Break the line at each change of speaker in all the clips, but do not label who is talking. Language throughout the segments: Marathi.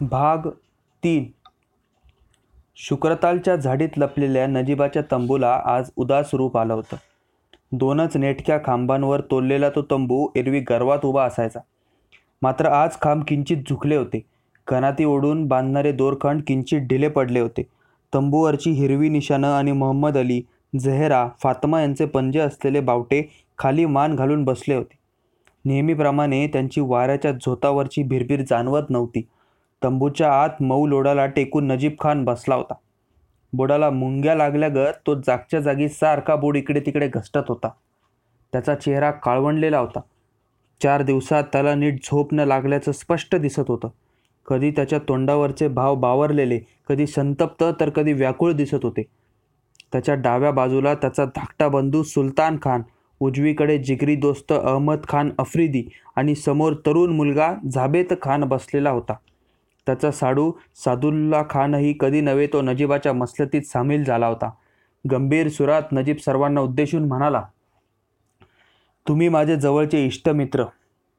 भाग तीन. शुक्रतालच्या झाडीत लपलेल्या नजीबाच्या तंबूला आज उदास रूप आलं होतं. दोनच नेटक्या खांबांवर तोललेला तो तंबू एरवी गर्वात उभा असायचा. मात्र आज खांब किंचित झुकले होते. कनाती ओढून बांधणारे दोरखंड किंचित ढिले पडले होते. तंबूवरची हिरवी निशाणं आणि मोहम्मद अली झहेरा फातमा यांचे पंजे असलेले बावटे खाली मान घालून बसले होते. नेहमीप्रमाणे त्यांची वाऱ्याच्या झोतावरची भिरभिर जाणवत नव्हती. तंबूच्या आत मऊ लोडाला टेकून नजीब खान बसला होता. बोडाला मुंग्या लागल्यागत तो जागच्या जागी सारखा बोड इकडे तिकडे घसटत होता. त्याचा चेहरा काळवंडलेला होता. चार दिवसात त्याला नीट झोप न लागल्याचं स्पष्ट दिसत होतं. कधी त्याच्या तोंडावरचे भाव बावरलेले कधी संतप्त तर कधी व्याकुळ दिसत होते. त्याच्या डाव्या बाजूला त्याचा धाकटा बंधू सुलतान खान उजवीकडे जिगरी दोस्त अहमद खान अफ्रिदी आणि समोर तरुण मुलगा झाबेत खान बसलेला होता. त्याचा साडू सादुल्ला खानही कधी नव्हे तो नजीबाच्या मसलतीत सामील झाला होता. गंभीर सुरात नजीब सर्वांना उद्देशून म्हणाला तुम्ही माझे जवळचे इष्टमित्र.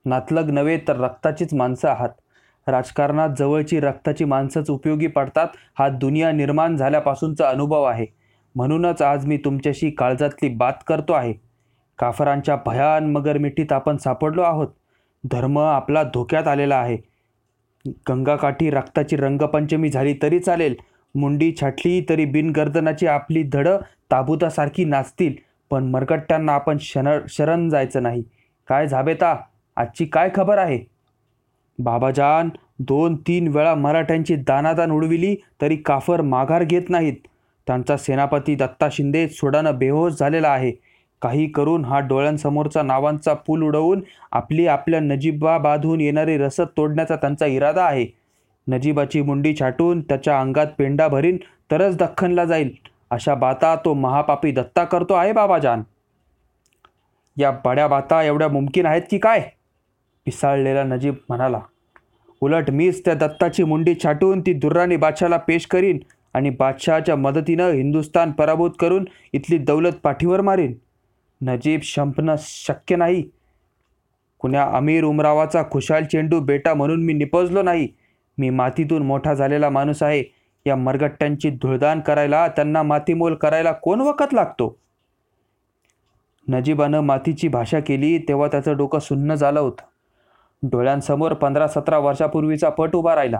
नातलग नव्हे तर रक्ताचीच माणसं आहात. राजकारणात जवळची रक्ताची माणसंच उपयोगी पडतात. हा दुनिया निर्माण झाल्यापासूनचा अनुभव आहे. म्हणूनच आज मी तुमच्याशी काळजातली बात करतो आहे. काफरांच्या भयान मगरमिठीत आपण सापडलो आहोत. धर्म आपला धोक्यात आलेला आहे. गंगाकाठी रक्ताची रंगपंचमी झाली तरी चालेल. मुंडी छाटली तरी बिनगर्दनाची आपली धडं ताबुतासारखी नाचतील पण मरकट्ट्यांना आपण शन शरण जायचं नाही. काय झाबेता? आजची काय खबर आहे? बाबाजान दोन तीन वेळा मराठ्यांची दानादान उडविली तरी काफर माघार घेत नाहीत. त्यांचा सेनापती दत्ता शिंदे सोडानं बेहोश झालेला आहे. काही करून हा डोळ्यांसमोरचा नावांचा पूल उडवून आपली आपल्या नजीबाबाधून येणारी रसद तोडण्याचा त्यांचा इरादा आहे. नजीबाची मुंडी छाटून त्याच्या अंगात पेंडा भरीन तरच दख्खनला जाईल. अशा बाता तो महापापी दत्ता करतो आहे बाबाजान. या बड्या बाता एवढ्या मुमकिन आहेत की काय? पिसाळलेला नजीब म्हणाला उलट मीच त्या दत्ताची मुंडी छाटून ती दुर्राणी बादशाला पेश करीन आणि बादशहाच्या मदतीनं हिंदुस्तान पराभूत करून इथली दौलत पाठीवर मारीन. नजीब शंपणं शक्य नाही. कुण्या अमीर उमरावाचा खुशाल चेंडू बेटा म्हणून मी निपजलो नाही. मी मातीतून मोठा झालेला माणूस आहे. या मरगट्ट्यांची धुळदान करायला त्यांना मातीमोल करायला कोण वखत लागतो? नजीबानं मातीची भाषा केली तेव्हा त्याचं डोकं सुन्न झालं होतं. डोळ्यांसमोर पंधरा सतरा वर्षापूर्वीचा पट उभा राहिला.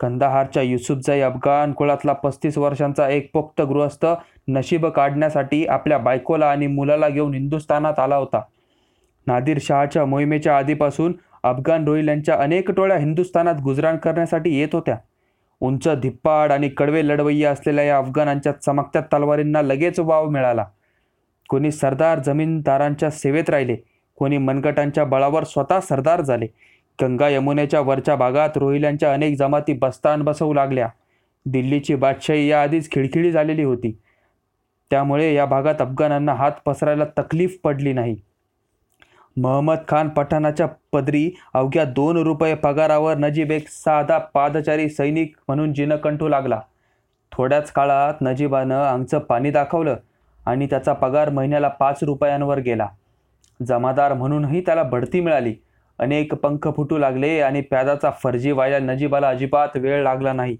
कंदाहारच्या युसुफजाई अफगाण कुळातला पस्तीस वर्षांचा एक पोक्त गृहस्थ नशीब काढण्यासाठी आपल्या बायकोला आणि मुलाला घेऊन हिंदुस्थानात आला होता. नादिर शहाच्या मोहिमेच्या आधीपासून अफगाण रोहिल्यांच्या अनेक टोळ्या हिंदुस्थानात गुजराण करण्यासाठी येत होत्या. उंच धिप्पाड आणि कडवे लढवय्या असलेल्या या अफगाणांच्या चमकत्या तलवारींना लगेच वाव मिळाला. कोणी सरदार जमीनदारांच्या सेवेत राहिले कोणी मनगटांच्या बळावर स्वतः सरदार झाले. गंगा यमुनेच्या वरच्या भागात रोहिल्यांच्या अनेक जमाती बस्तान बसवू लागल्या. दिल्लीची बादशाही याआधीच खिळखिळी झालेली होती. त्यामुळे या भागात अफगाणांना हात पसरायला तकलीफ पडली नाही. महम्मद खान पठाणाच्या पदरी अवघ्या दोन रुपये पगारावर नजीब एक साधा पादचारी सैनिक म्हणून जिनकंठू लागला. थोड्याच काळात नजीबानं आमचं पाणी दाखवलं आणि त्याचा पगार महिन्याला पाच रुपयांवर गेला. जमादार म्हणूनही त्याला बढती मिळाली. अनेक पंख फुटू लागले आणि प्यादाचा फर्जी व्हायला नजीबाला अजिबात वेळ लागला नाही.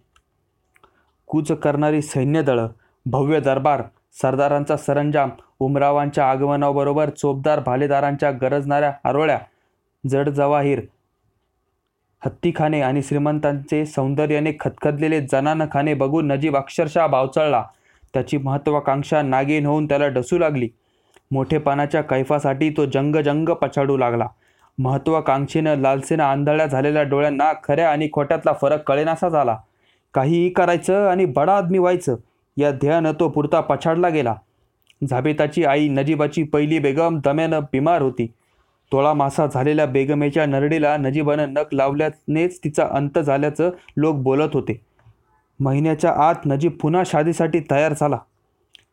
कूच करणारी सैन्यदळं भव्य दरबार सरदारांचा सरंजाम उमरावांच्या आगमनाबरोबर चोपदार भालेदारांच्या गरजणाऱ्या आरोळ्या जड जवाहीर हत्तीखाने आणि श्रीमंतांचे सौंदर्याने खतखतलेले जनानखाने बघून नजीब अक्षरशः बावचळला. त्याची महत्वाकांक्षा नागिन होऊन त्याला डसू लागली. मोठेपणाच्या कैफासाठी तो जंगजंग पछाडू लागला. महत्वाकांक्षेनं लालसेनं आंधळ्या झालेल्या डोळ्यांना खऱ्या आणि खोट्यातला फरक कळेनासा झाला. काहीही करायचं आणि बडा आदमी व्हायचं. या ध्येयानं तो पुरता पछाडला गेला. झाबेताची आई नजीबाची पहिली बेगम दम्यानं बिमार होती. तोळा मासा झालेल्या बेगमेच्या नरडीला नजीबानं नख लावल्यानेच तिचा अंत झाल्याचं लोक बोलत होते. महिन्याच्या आत नजीब पुन्हा शादीसाठी तयार झाला.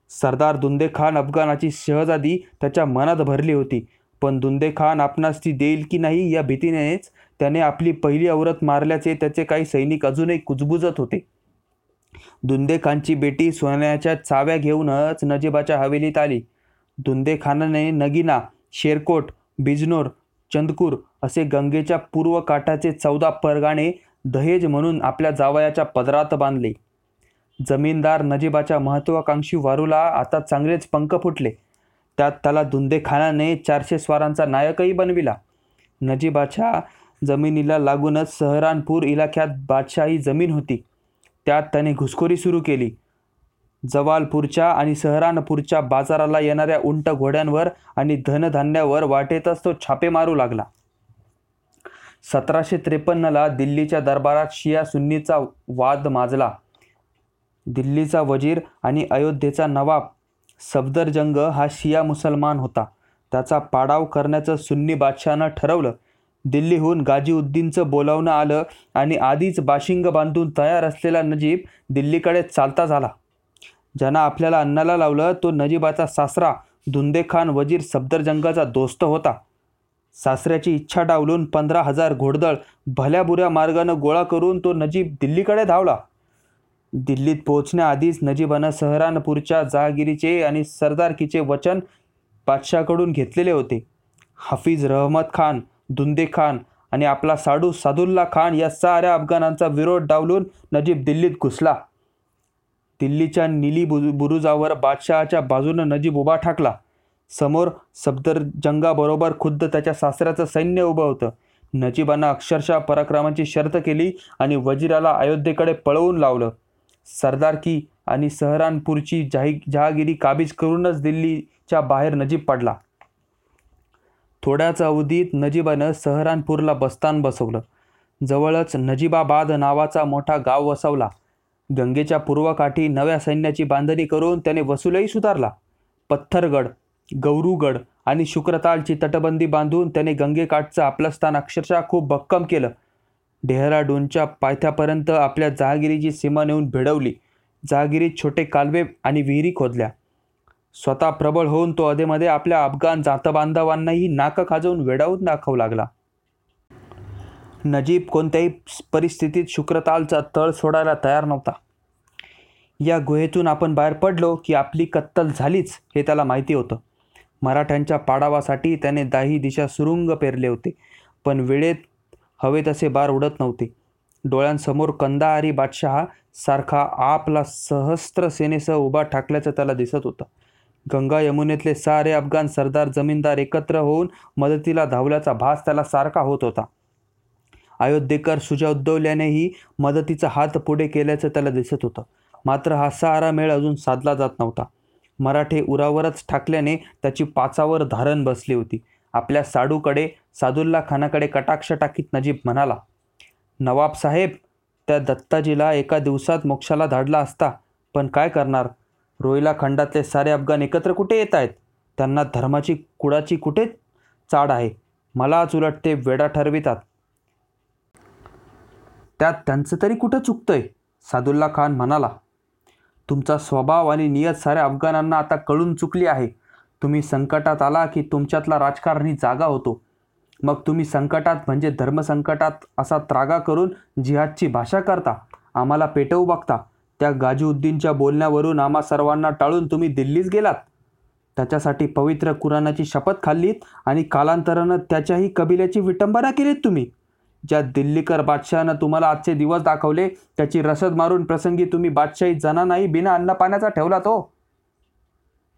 सरदार दुंदे खान अफगाणाची शहजादी त्याच्या मनात भरली होती. पण दुंदे खान आपणास ती देईल की नाही या भीतीनेच त्याने आपली पहिली औरत मारल्याचे त्याचे काही सैनिक अजूनही कुजबुजत होते. धुंदेखानची बेटी सोन्याच्या चाव्या घेऊनच नजीबाच्या हवेलीत आली. धुंदेखानाने नगिना शेरकोट बिजनोर चंदकूर असे गंगेच्या पूर्व काठाचे चौदा परगाणे दहेज म्हणून आपल्या जावयाच्या पदरात बांधले. जमीनदार नजीबाच्या महत्वाकांक्षी वारूला आता चांगलेच पंख फुटले. त्यात त्याला दुंदेखानाने चारशे स्वारांचा नायकही बनविला. नजीबाच्या जमिनीला लागूनच सहरानपूर इलाख्यात बादशाही जमीन होती. त्यात त्याने घुसखोरी सुरू केली. जवालपूरच्या आणि सहरानपूरच्या बाजाराला येणाऱ्या उंट घोड्यांवर आणि धनधान्यावर वाटेतच तो छापे मारू लागला. सतराशे त्रेपन्नला दिल्लीच्या दरबारात शिया सुन्नीचा वाद माजला. दिल्लीचा वजीर आणि अयोध्येचा नवाब सफदरजंग हा शिया मुसलमान होता. त्याचा पाडाव करण्याचं सुन्नी बादशहानं ठरवलं. दिल्लीहून गाजीउद्दीनचं बोलावणं आलं आणि आधीच बाशिंग बांधून तयार असलेला नजीब दिल्लीकडे चालता झाला. ज्यांना आपल्याला अन्नाला लावलं तो नजीबाचा सासरा धुंदेखान वजीर सफदरजंगाचा दोस्त होता. सासऱ्याची इच्छा डावलून पंधरा हजार घोडदळ भल्याबुऱ्या मार्गानं गोळा करून तो नजीब दिल्लीकडे धावला. दिल्लीत पोहोचण्याआधीच नजीबानं सहरानपूरच्या जहागिरीचे आणि सरदारकीचे वचन बादशाहकडून घेतलेले होते. हफीज रहमत खान दुंदे खान आणि आपला साडू सादुल्ला खान या साऱ्या अफगाणांचा विरोध डावलून नजीब दिल्लीत घुसला. दिल्लीच्या निली बुरु बुरुजावर बादशहाच्या बाजूनं नजीब उभा ठाकला. समोर सफदरजंगाबरोबर खुद्द त्याच्या सासऱ्याचं सैन्य उभं होतं. नजीबानं अक्षरशः पराक्रमाची शर्त केली आणि वजिराला अयोध्येकडे पळवून लावलं. सरदारकी आणि सहरानपूरची जाही जहागिरी काबीज करूनच दिल्लीच्या बाहेर नजीब पडला. थोड्याच अवधीत नजीबानं सहरानपूरला बस्तान बसवलं. जवळच नजीबाबाद नावाचा मोठा गाव वसवला. गंगेच्या पूर्वकाठी नव्या सैन्याची बांधणी करून त्याने वसुलही सुधारला. पत्थरगड गौरूगड आणि शुक्रतालची तटबंदी बांधून त्याने गंगेकाठचं आपलं स्थान अक्षरशः खूप भक्कम केलं. डेहराडूनच्या पायथ्यापर्यंत आपल्या जहागिरीची सीमा नेऊन भिडवली. जहागिरीत छोटे कालवे आणि विहिरी खोदल्या. स्वतः प्रबळ होऊन तो अधेमध्ये आपल्या अफगाण जातबांधवांनाही नाकं खाजवून वेडावून दाखवू लागला. नजीब कोणत्याही परिस्थितीत शुक्रतालचा तळ सोडायला तयार नव्हता. या गुहेतून आपण बाहेर पडलो की आपली कत्तल झालीच हे त्याला माहिती होतं. मराठ्यांच्या पाडावासाठी त्याने दाही दिशा सुरुंग पेरले होते पण वेळेत हवे तसे बार उडत नव्हते. डोळ्यांसमोर कंदाहारी बादशहा सारखा आपला सहस्त्र सेनेसह उभा ठाकल्याचं त्याला दिसत होतं. गंगा यमुनेतले सारे अफगाण सरदार जमीनदार एकत्र होऊन मदतीला धावल्याचा भास त्याला सारखा होत होता. अयोध्येकर सुजा उद्धवल्यानेही मदतीचा हात पुढे केल्याचं त्याला दिसत होतं. मात्र हा सारा मेळ अजून साधला जात नव्हता. मराठे उरावरच ठाकल्याने त्याची पाचावर धारण बसली होती. आपल्या साडूकडे सादुल्ला खानाकडे कटाक्ष टाकीत नजीब म्हणाला नवाब साहेब त्या दत्ताजीला एका दिवसात मोक्षाला धाडला असता पण काय करणार? रोहिला खंडातले सारे अफगाण एकत्र कुठे येत आहेत? त्यांना धर्माची कुडाची कुठे चाड आहे? मलाच उलट ते वेडा ठरवितात. त्यात त्यांचं तरी कुठं चुकतंय? सादुल्ला खान म्हणाला तुमचा स्वभाव आणि नियत साऱ्या अफगाणांना आता कळून चुकली आहे. तुम्ही संकटात आला की तुमच्यातला राजकारणी जागा होतो. मग तुम्ही संकटात म्हणजे धर्मसंकटात असा त्रागा करून जिहादची भाषा करता. आम्हाला पेटवू बघता. त्या गाजीउद्दीनच्या बोलण्यावरून आम्हा सर्वांना टाळून तुम्ही दिल्लीच गेलात? त्याच्यासाठी पवित्र कुराणाची शपथ खाल्लीत आणि कालांतरानं त्याच्याही कबिल्याची विटंबना केलीत तुम्ही. ज्या दिल्लीकर बादशहानं तुम्हाला आजचे दिवस दाखवले त्याची रसद मारून प्रसंगी तुम्ही बादशाही जणांनाही बिना अन्नपाण्याचा ठेवला तो हो.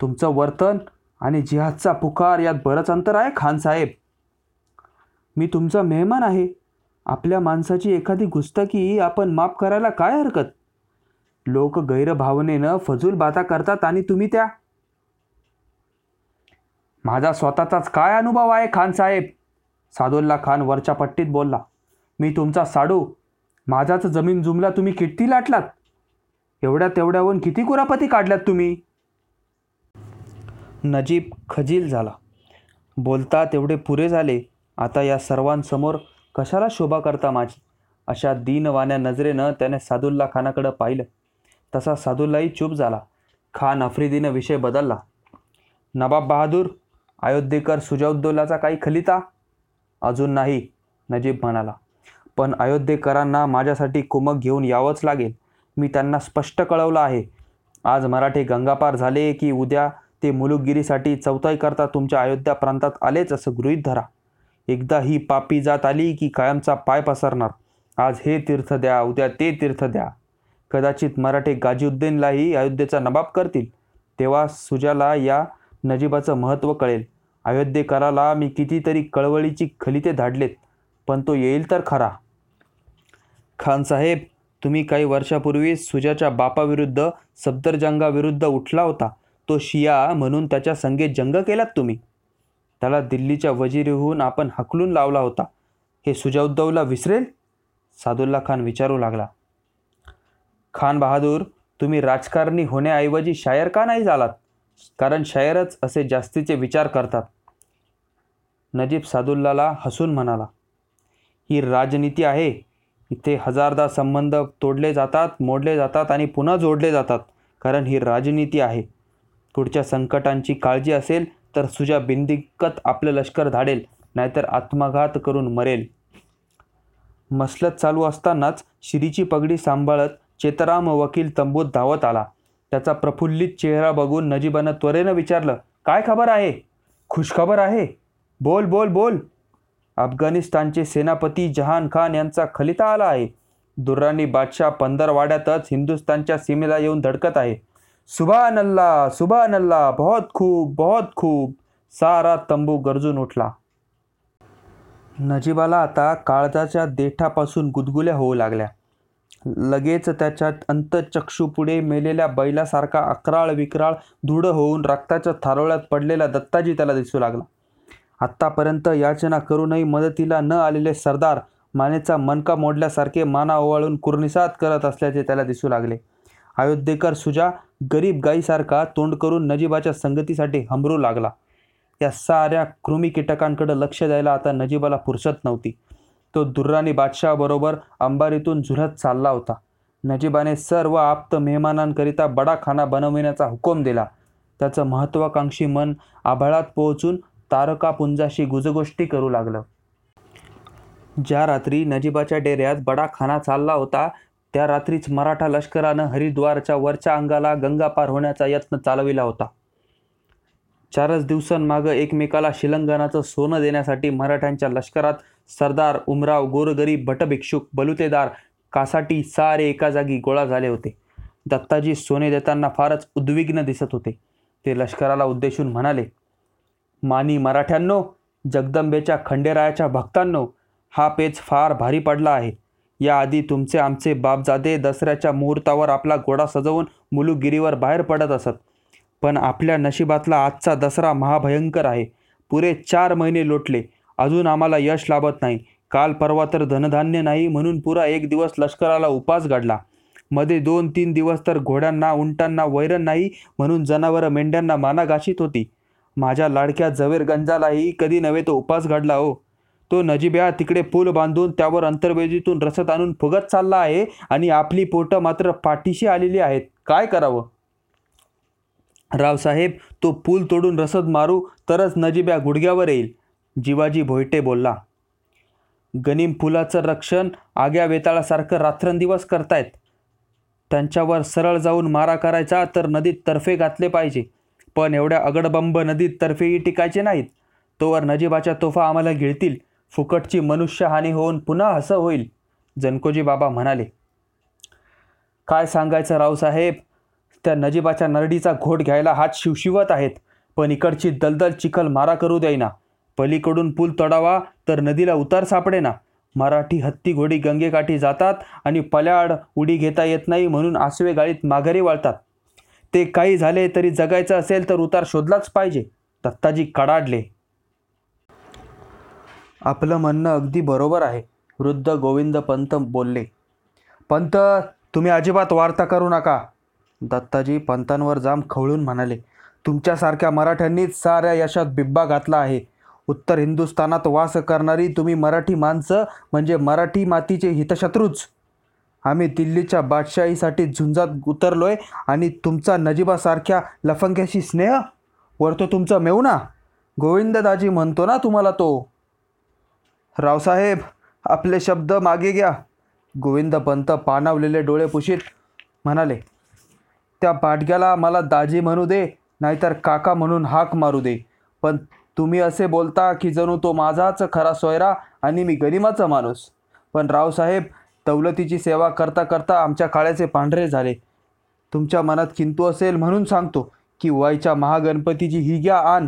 तुमचं वर्तन आणि जिहादचा पुकार यात बरंच अंतर आहे खान साहेब. मी तुमचा मेहमान आहे. आपल्या माणसाची एखादी गुस्तकी आपण माफ करायला काय हरकत? लोक गैरभावनेनं फजूल बाता करतात आणि तुम्ही त्या? माझा स्वतःचाच काय अनुभव आहे खान साहेब? सादुल्ला खान वरच्या पट्टीत बोलला. मी तुमचा साडू माझाच जमीन जुमला तुम्ही किती लाटलात? एवढ्या तेवढ्याहून किती कुरापती काढल्यात तुम्ही? नजीब खजील झाला. बोलता तेवढे पुरे झाले. आता या सर्वांसमोर कशाला शोभा करता माझी? अशा दीनवाण्या नजरेनं त्याने सादुल्ला खानाकडं पाहिलं. तसा साधूलाही चूप झाला. खान अफ्रिदीनं विषय बदलला. नवाब बहादूर अयोध्येकर सुजाउद्दौलाचा काही खलिता? अजून नाही नजीब म्हणाला. पण अयोध्येकरांना माझ्यासाठी कुमक घेऊन यावंच लागेल. मी त्यांना स्पष्ट कळवलं आहे. आज मराठे गंगापार झाले की उद्या ते मुलुकगिरीसाठी चौथाई करता तुमच्या अयोध्या प्रांतात आलेच असं गृहीत धरा. एकदा ही पापी जात आली की कायमचा पाय पसरणार. आज हे तीर्थ द्या उद्या ते तीर्थ द्या. कदाचित मराठे गाजीउद्दीनलाही अयोध्येचा नबाब करतील. तेव्हा सुजाला या नजीबाचं महत्त्व कळेल. अयोध्येकराला मी कितीतरी कळवळीची खलिते धाडलेत पण तो येईल तर खरा. खानसाहेब तुम्ही काही वर्षापूर्वी सुजाच्या बापाविरुद्ध सफदरजंगाविरुद्ध उठला होता. तो शिया म्हणून त्याच्या संगेत जंग केलात तुम्ही. त्याला दिल्लीच्या वजिरीहून आपण हकलून लावला होता. हे सुजाउद्दौला विसरेल? सादुल्ला खान विचारू लागला. खान बहादूर तुम्ही राजकारणी होण्याऐवजी शायर का नाही झालात? कारण शायरच असे जास्तीचे विचार करतात. नजीब सादुल्लाला हसून म्हणाला ही राजनीती आहे. इथे हजारदा संबंध तोडले जातात मोडले जातात आणि पुन्हा जोडले जातात. कारण ही राजनीती आहे. पुढच्या संकटांची काळजी असेल तर सुजा बिंदिकत आपलं लष्कर धाडेल नाहीतर आत्मघात करून मरेल. मसलत चालू असतानाच शिरीची पगडी सांभाळत चेतराम वकील तंबूत धावत आला. त्याचा प्रफुल्लित चेहरा बघून नजीबानं त्वरेनं विचारलं काय खबर आहे? खुशखबर आहे? बोल बोल बोल. अफगाणिस्तानचे सेनापती जहान खान यांचा खलिता आला आहे. दुर्राणी बादशाह पंधरवाड्यातच हिंदुस्थानच्या सीमेला येऊन धडकत आहे. सुभान अल्लाह सुभान अल्लाह बहुत खूप बहुत खूप सारा तंबू गरजून उठला. नजीबाला आता काळजाच्या देठापासून गुदगुल्या होऊ लागल्या. लगेच त्याच्या अंतचक्षुपुढे मेलेल्या बैलासारखा अकराळ विक्राळ धुडं होऊन रक्ताच्या थारोळ्यात पडलेला दत्ताजी त्याला दिसू लागला. आत्तापर्यंत याचना करूनही मदतीला न आलेले सरदार मानेचा मनका मोडल्यासारखे माना ओवाळून कुर्निसात करत असल्याचे त्याला दिसू लागले. अयोध्येकर सुजा गरीब गाईसारखा तोंड करून नजीबाच्या संगतीसाठी हमरू लागला. या साऱ्या कृमी कीटकांकडे लक्ष द्यायला आता नजीबाला फुरसत नव्हती. तो दुर्राणी बादशहाबरोबर अंबारीतून झुलत चालला होता. नजीबाने सर्व आप्त मेहमानांकरिता बडा खाना बनविण्याचा हुकूम दिला. त्याचं महत्त्वाकांक्षी मन आभाळात पोहोचून तारकापुंजाशी गुजगोष्टी करू लागलं. ज्या रात्री नजीबाच्या डेऱ्यात बडा खाना चालला होता त्या रात्रीच मराठा लष्करानं हरिद्वारच्या वरच्या अंगाला गंगा पार होण्याचा यत्न चालविला होता. चारच दिवसांमागं एकमेकाला शिलंगणाचं सोनं देण्यासाठी मराठ्यांच्या लष्करात सरदार उमराव गोरगरीब भटभिक्षुक बलुतेदार कासाठी सारे एका जागी गोळा झाले होते. दत्ताजी सोने देताना फारच उद्विग्न दिसत होते. ते लष्कराला उद्देशून म्हणाले मानी मराठ्यांनो जगदंबेच्या खंडेरायाच्या भक्तांनो हा पेच फार भारी पडला आहे. याआधी तुमचे आमचे बापजादे दसऱ्याच्या मुहूर्तावर आपला घोडा सजवून मुलुगिरीवर बाहेर पडत असत. पण आपल्या नशिबातला आजचा दसरा महाभयंकर आहे. पुरे चार महिने लोटले. अजून आम्हाला यश लाभत नाही. काल परवा तर धनधान्य नाही म्हणून पुरा एक दिवस लष्कराला उपास घडला मध्ये दोन तीन दिवस तर घोड्यांना उंटांना वैरण नाही म्हणून जनावरं मेंढ्यांना माना घाशीत होती. माझ्या लाडक्या जवेरगंजालाही कधी नव्हे तो उपास घडला हो तो नजीब्या तिकडे पूल बांधून त्यावर अंतर्वेदीतून रसद आणून फुगत चालला आहे आणि आपली पोटं मात्र पाठीशी आलेली आहेत. काय करावं? रावसाहेब तो पूल तोडून रसद मारू तरच नजीब्या गुडघ्यावर येईल. जिवाजी भोयटे बोलला. गनीम पुलाचं रक्षण आग्या वेताळासारखं रात्रंदिवस करतायत. त्यांच्यावर सरळ जाऊन मारा करायचा तर नदीत तर्फे घातले पाहिजे. पण एवढ्या अगडबंब नदीत तर्फेही टिकायचे नाहीत. तोवर नजीबाच्या तोफा आम्हाला गिळतील. फुकटची मनुष्यहानी होऊन पुन्हा हसं होईल. जनकोजी बाबा म्हणाले. काय सांगायचं रावसाहेब त्या नजीबाच्या नरडीचा घोट घ्यायला हात शिवशिवत आहेत. पण इकडची दलदल चिखल मारा करू देईना. पलीकडून पूल तोडावा तर नदीला उतार सापडेना. मराठी हत्ती घोडी गंगेकाठी जातात आणि पल्याआड उडी घेता येत नाही म्हणून आसवे गाळीत माघारी वाळतात. ते काही झाले तरी जगायचं असेल तर उतार शोधलाच पाहिजे. दत्ताजी कडाडले. आपलं म्हणणं अगदी बरोबर आहे वृद्ध गोविंद पंत बोलले. पंत तुम्ही अजिबात वार्ता करू नका. दत्ताजी पंतांवर जाम खवळून म्हणाले तुमच्यासारख्या मराठ्यांनीच साऱ्या यशात बिब्बा घातला आहे. उत्तर हिंदुस्थानात वास करणारी तुम्ही मराठी माणसं म्हणजे मराठी मातीचे हितशत्रूच. आम्ही दिल्लीच्या बादशाहीसाठी झुंजात उतरलोय आणि तुमचा नजीबासारख्या लफंग्याशी स्नेह? वरतो तुमचा मेवना गोविंददाजी म्हणतो ना तुम्हाला तो. रावसाहेब आपले शब्द मागे घ्या. गोविंद पंत पाणावलेले डोळे पुशीत म्हणाले त्या पाटग्याला मला दाजी म्हणू दे नाहीतर काका म्हणून हाक मारू दे. पण तुम्ही असे बोलता की जणू तो माझाच खरा सोयरा आणि मी गरिमाचा माणूस. पण रावसाहेब दौलतीची सेवा करता करता आमच्या काळ्याचे पांढरे झाले. तुमच्या मनात किंतू असेल म्हणून सांगतो की वयच्या महागणपतीची ही घ्या आण.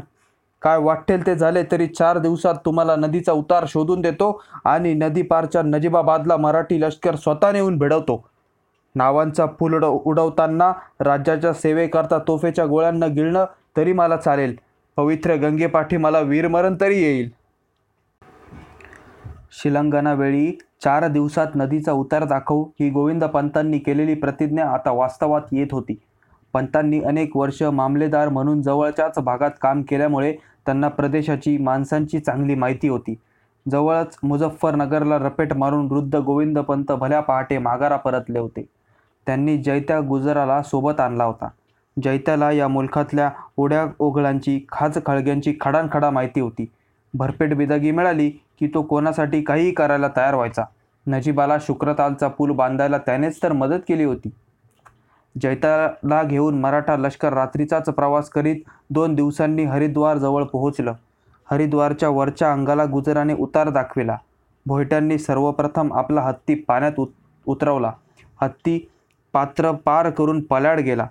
काय वाटेल ते झाले तरी चार दिवसात तुम्हाला नदीचा उतार शोधून देतो आणि नदीपारच्या नजीबाबादला मराठी लष्कर स्वतः नेऊन भिडवतो. नावांचा फुल उड उडवताना राज्याच्या सेवेकरता तोफेच्या गोळ्यांना गिळणं तरी मला चालेल. पवित्र गंगेपाठी मला वीरमरण तरी येईल. शिलांगणावेळी चार दिवसात नदीचा उतार दाखवू ही गोविंद पंतांनी केलेली प्रतिज्ञा आता वास्तवात येत होती. पंतांनी अनेक वर्ष मामलेदार म्हणून जवळच्याच भागात काम केल्यामुळे त्यांना प्रदेशाची माणसांची चांगली माहिती होती. जवळच मुझफ्फरनगरला रपेट मारून वृद्ध गोविंद पंत भल्या पहाटे माघारा परतले होते. त्यांनी जैत्या गुजराला सोबत आणला होता. जैत्याला या मुलखातल्या ओढ्या ओघळांची खाज खळग्यांची खडानखडा माहिती होती. भरपेट बिदागी मिळाली की तो कोणासाठी काहीही करायला तयार व्हायचा. नजीबाला शुक्रतालचा पूल बांधायला त्यानेच तर मदत केली होती. जैताला घेऊन मराठा लष्कर रात्रीचाच प्रवास करीत दोन दिवसांनी हरिद्वारजवळ पोहोचलं. हरिद्वारच्या वरच्या अंगाला गुजराने उतार दाखविला. भोयट्यांनी सर्वप्रथम आपला हत्ती पाण्यात उत उतरवला. हत्ती पात्र पार करून पलाड गेला.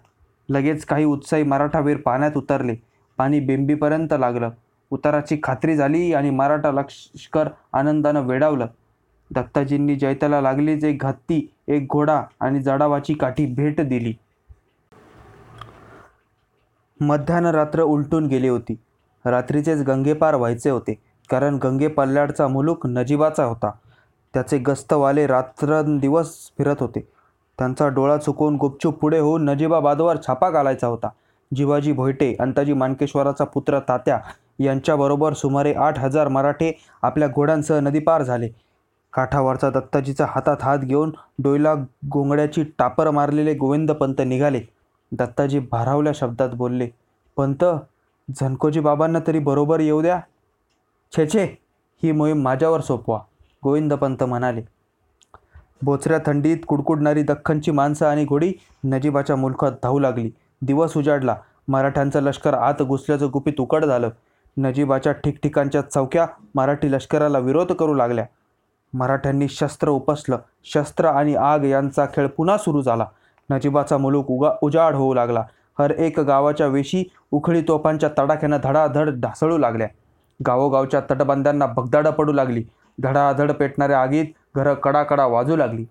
लगेच काही उत्साही मराठावीर पाण्यात उतरले. पाणी बिंबीपर्यंत लागलं. उताराची खात्री झाली आणि मराठा लष्कर आनंदानं वेडावलं. दत्ताजींनी जैताला लागलीच एक हत्ती एक घोडा आणि जडावाची काठी भेट दिली. मध्यान्ह रात्र उलटून गेली होती. रात्रीचेच गंगेपार व्हायचे होते कारण गंगे पल्ल्याडचा मुलूक नजीबाचा होता. त्याचे गस्तवाले रात्रंदिवस फिरत होते. त्यांचा डोळा चुकवून गुपचूप पुढे होऊन नजीबाबादवर छापा घालायचा होता. जिवाजी भोयटे अंताजी मानकेश्वराचा पुत्र तात्या यांच्याबरोबर सुमारे आठ हजार मराठे आपल्या घोड्यांसह नदीपार झाले. काठावरचा दत्ताजीचा हातात हात घेऊन डोईला गोंगड्याची टापर मारलेले गोविंद पंत निघाले. दत्ताजी भारावल्या शब्दात बोलले पंत झनकोजी बाबांना तरी बरोबर येऊ द्या. छे छे ही मोहीम माझ्यावर सोपवा. गोविंद पंत म्हणाले बोचऱ्या थंडीत कुडकुडणारी दख्खनची माणसं आणि घोडी नजीबाच्या मुलखात धावू लागली. दिवस उजाडला. मराठ्यांचं लष्कर आत घुसल्याचं गुपित उकड झालं. नजीबाच्या ठिकठिकाणच्या चौक्या मराठी लष्कराला विरोध करू लागल्या. मराठ्यांनी शस्त्र उपसलं. शस्त्र आणि आग यांचा खेळ पुन्हा सुरू झाला. नजीबाचा मुलूक उगा उजाड होऊ लागला. हर एक गावाच्या वेशी उखळी तोफांच्या तडाख्यानं धडाधड ढासळू लागल्या. गावोगावच्या तटबंद्यांना भगदाडं पडू लागली. धडाधड पेटणाऱ्या आगीत घरं कडाकडा वाजू लागली.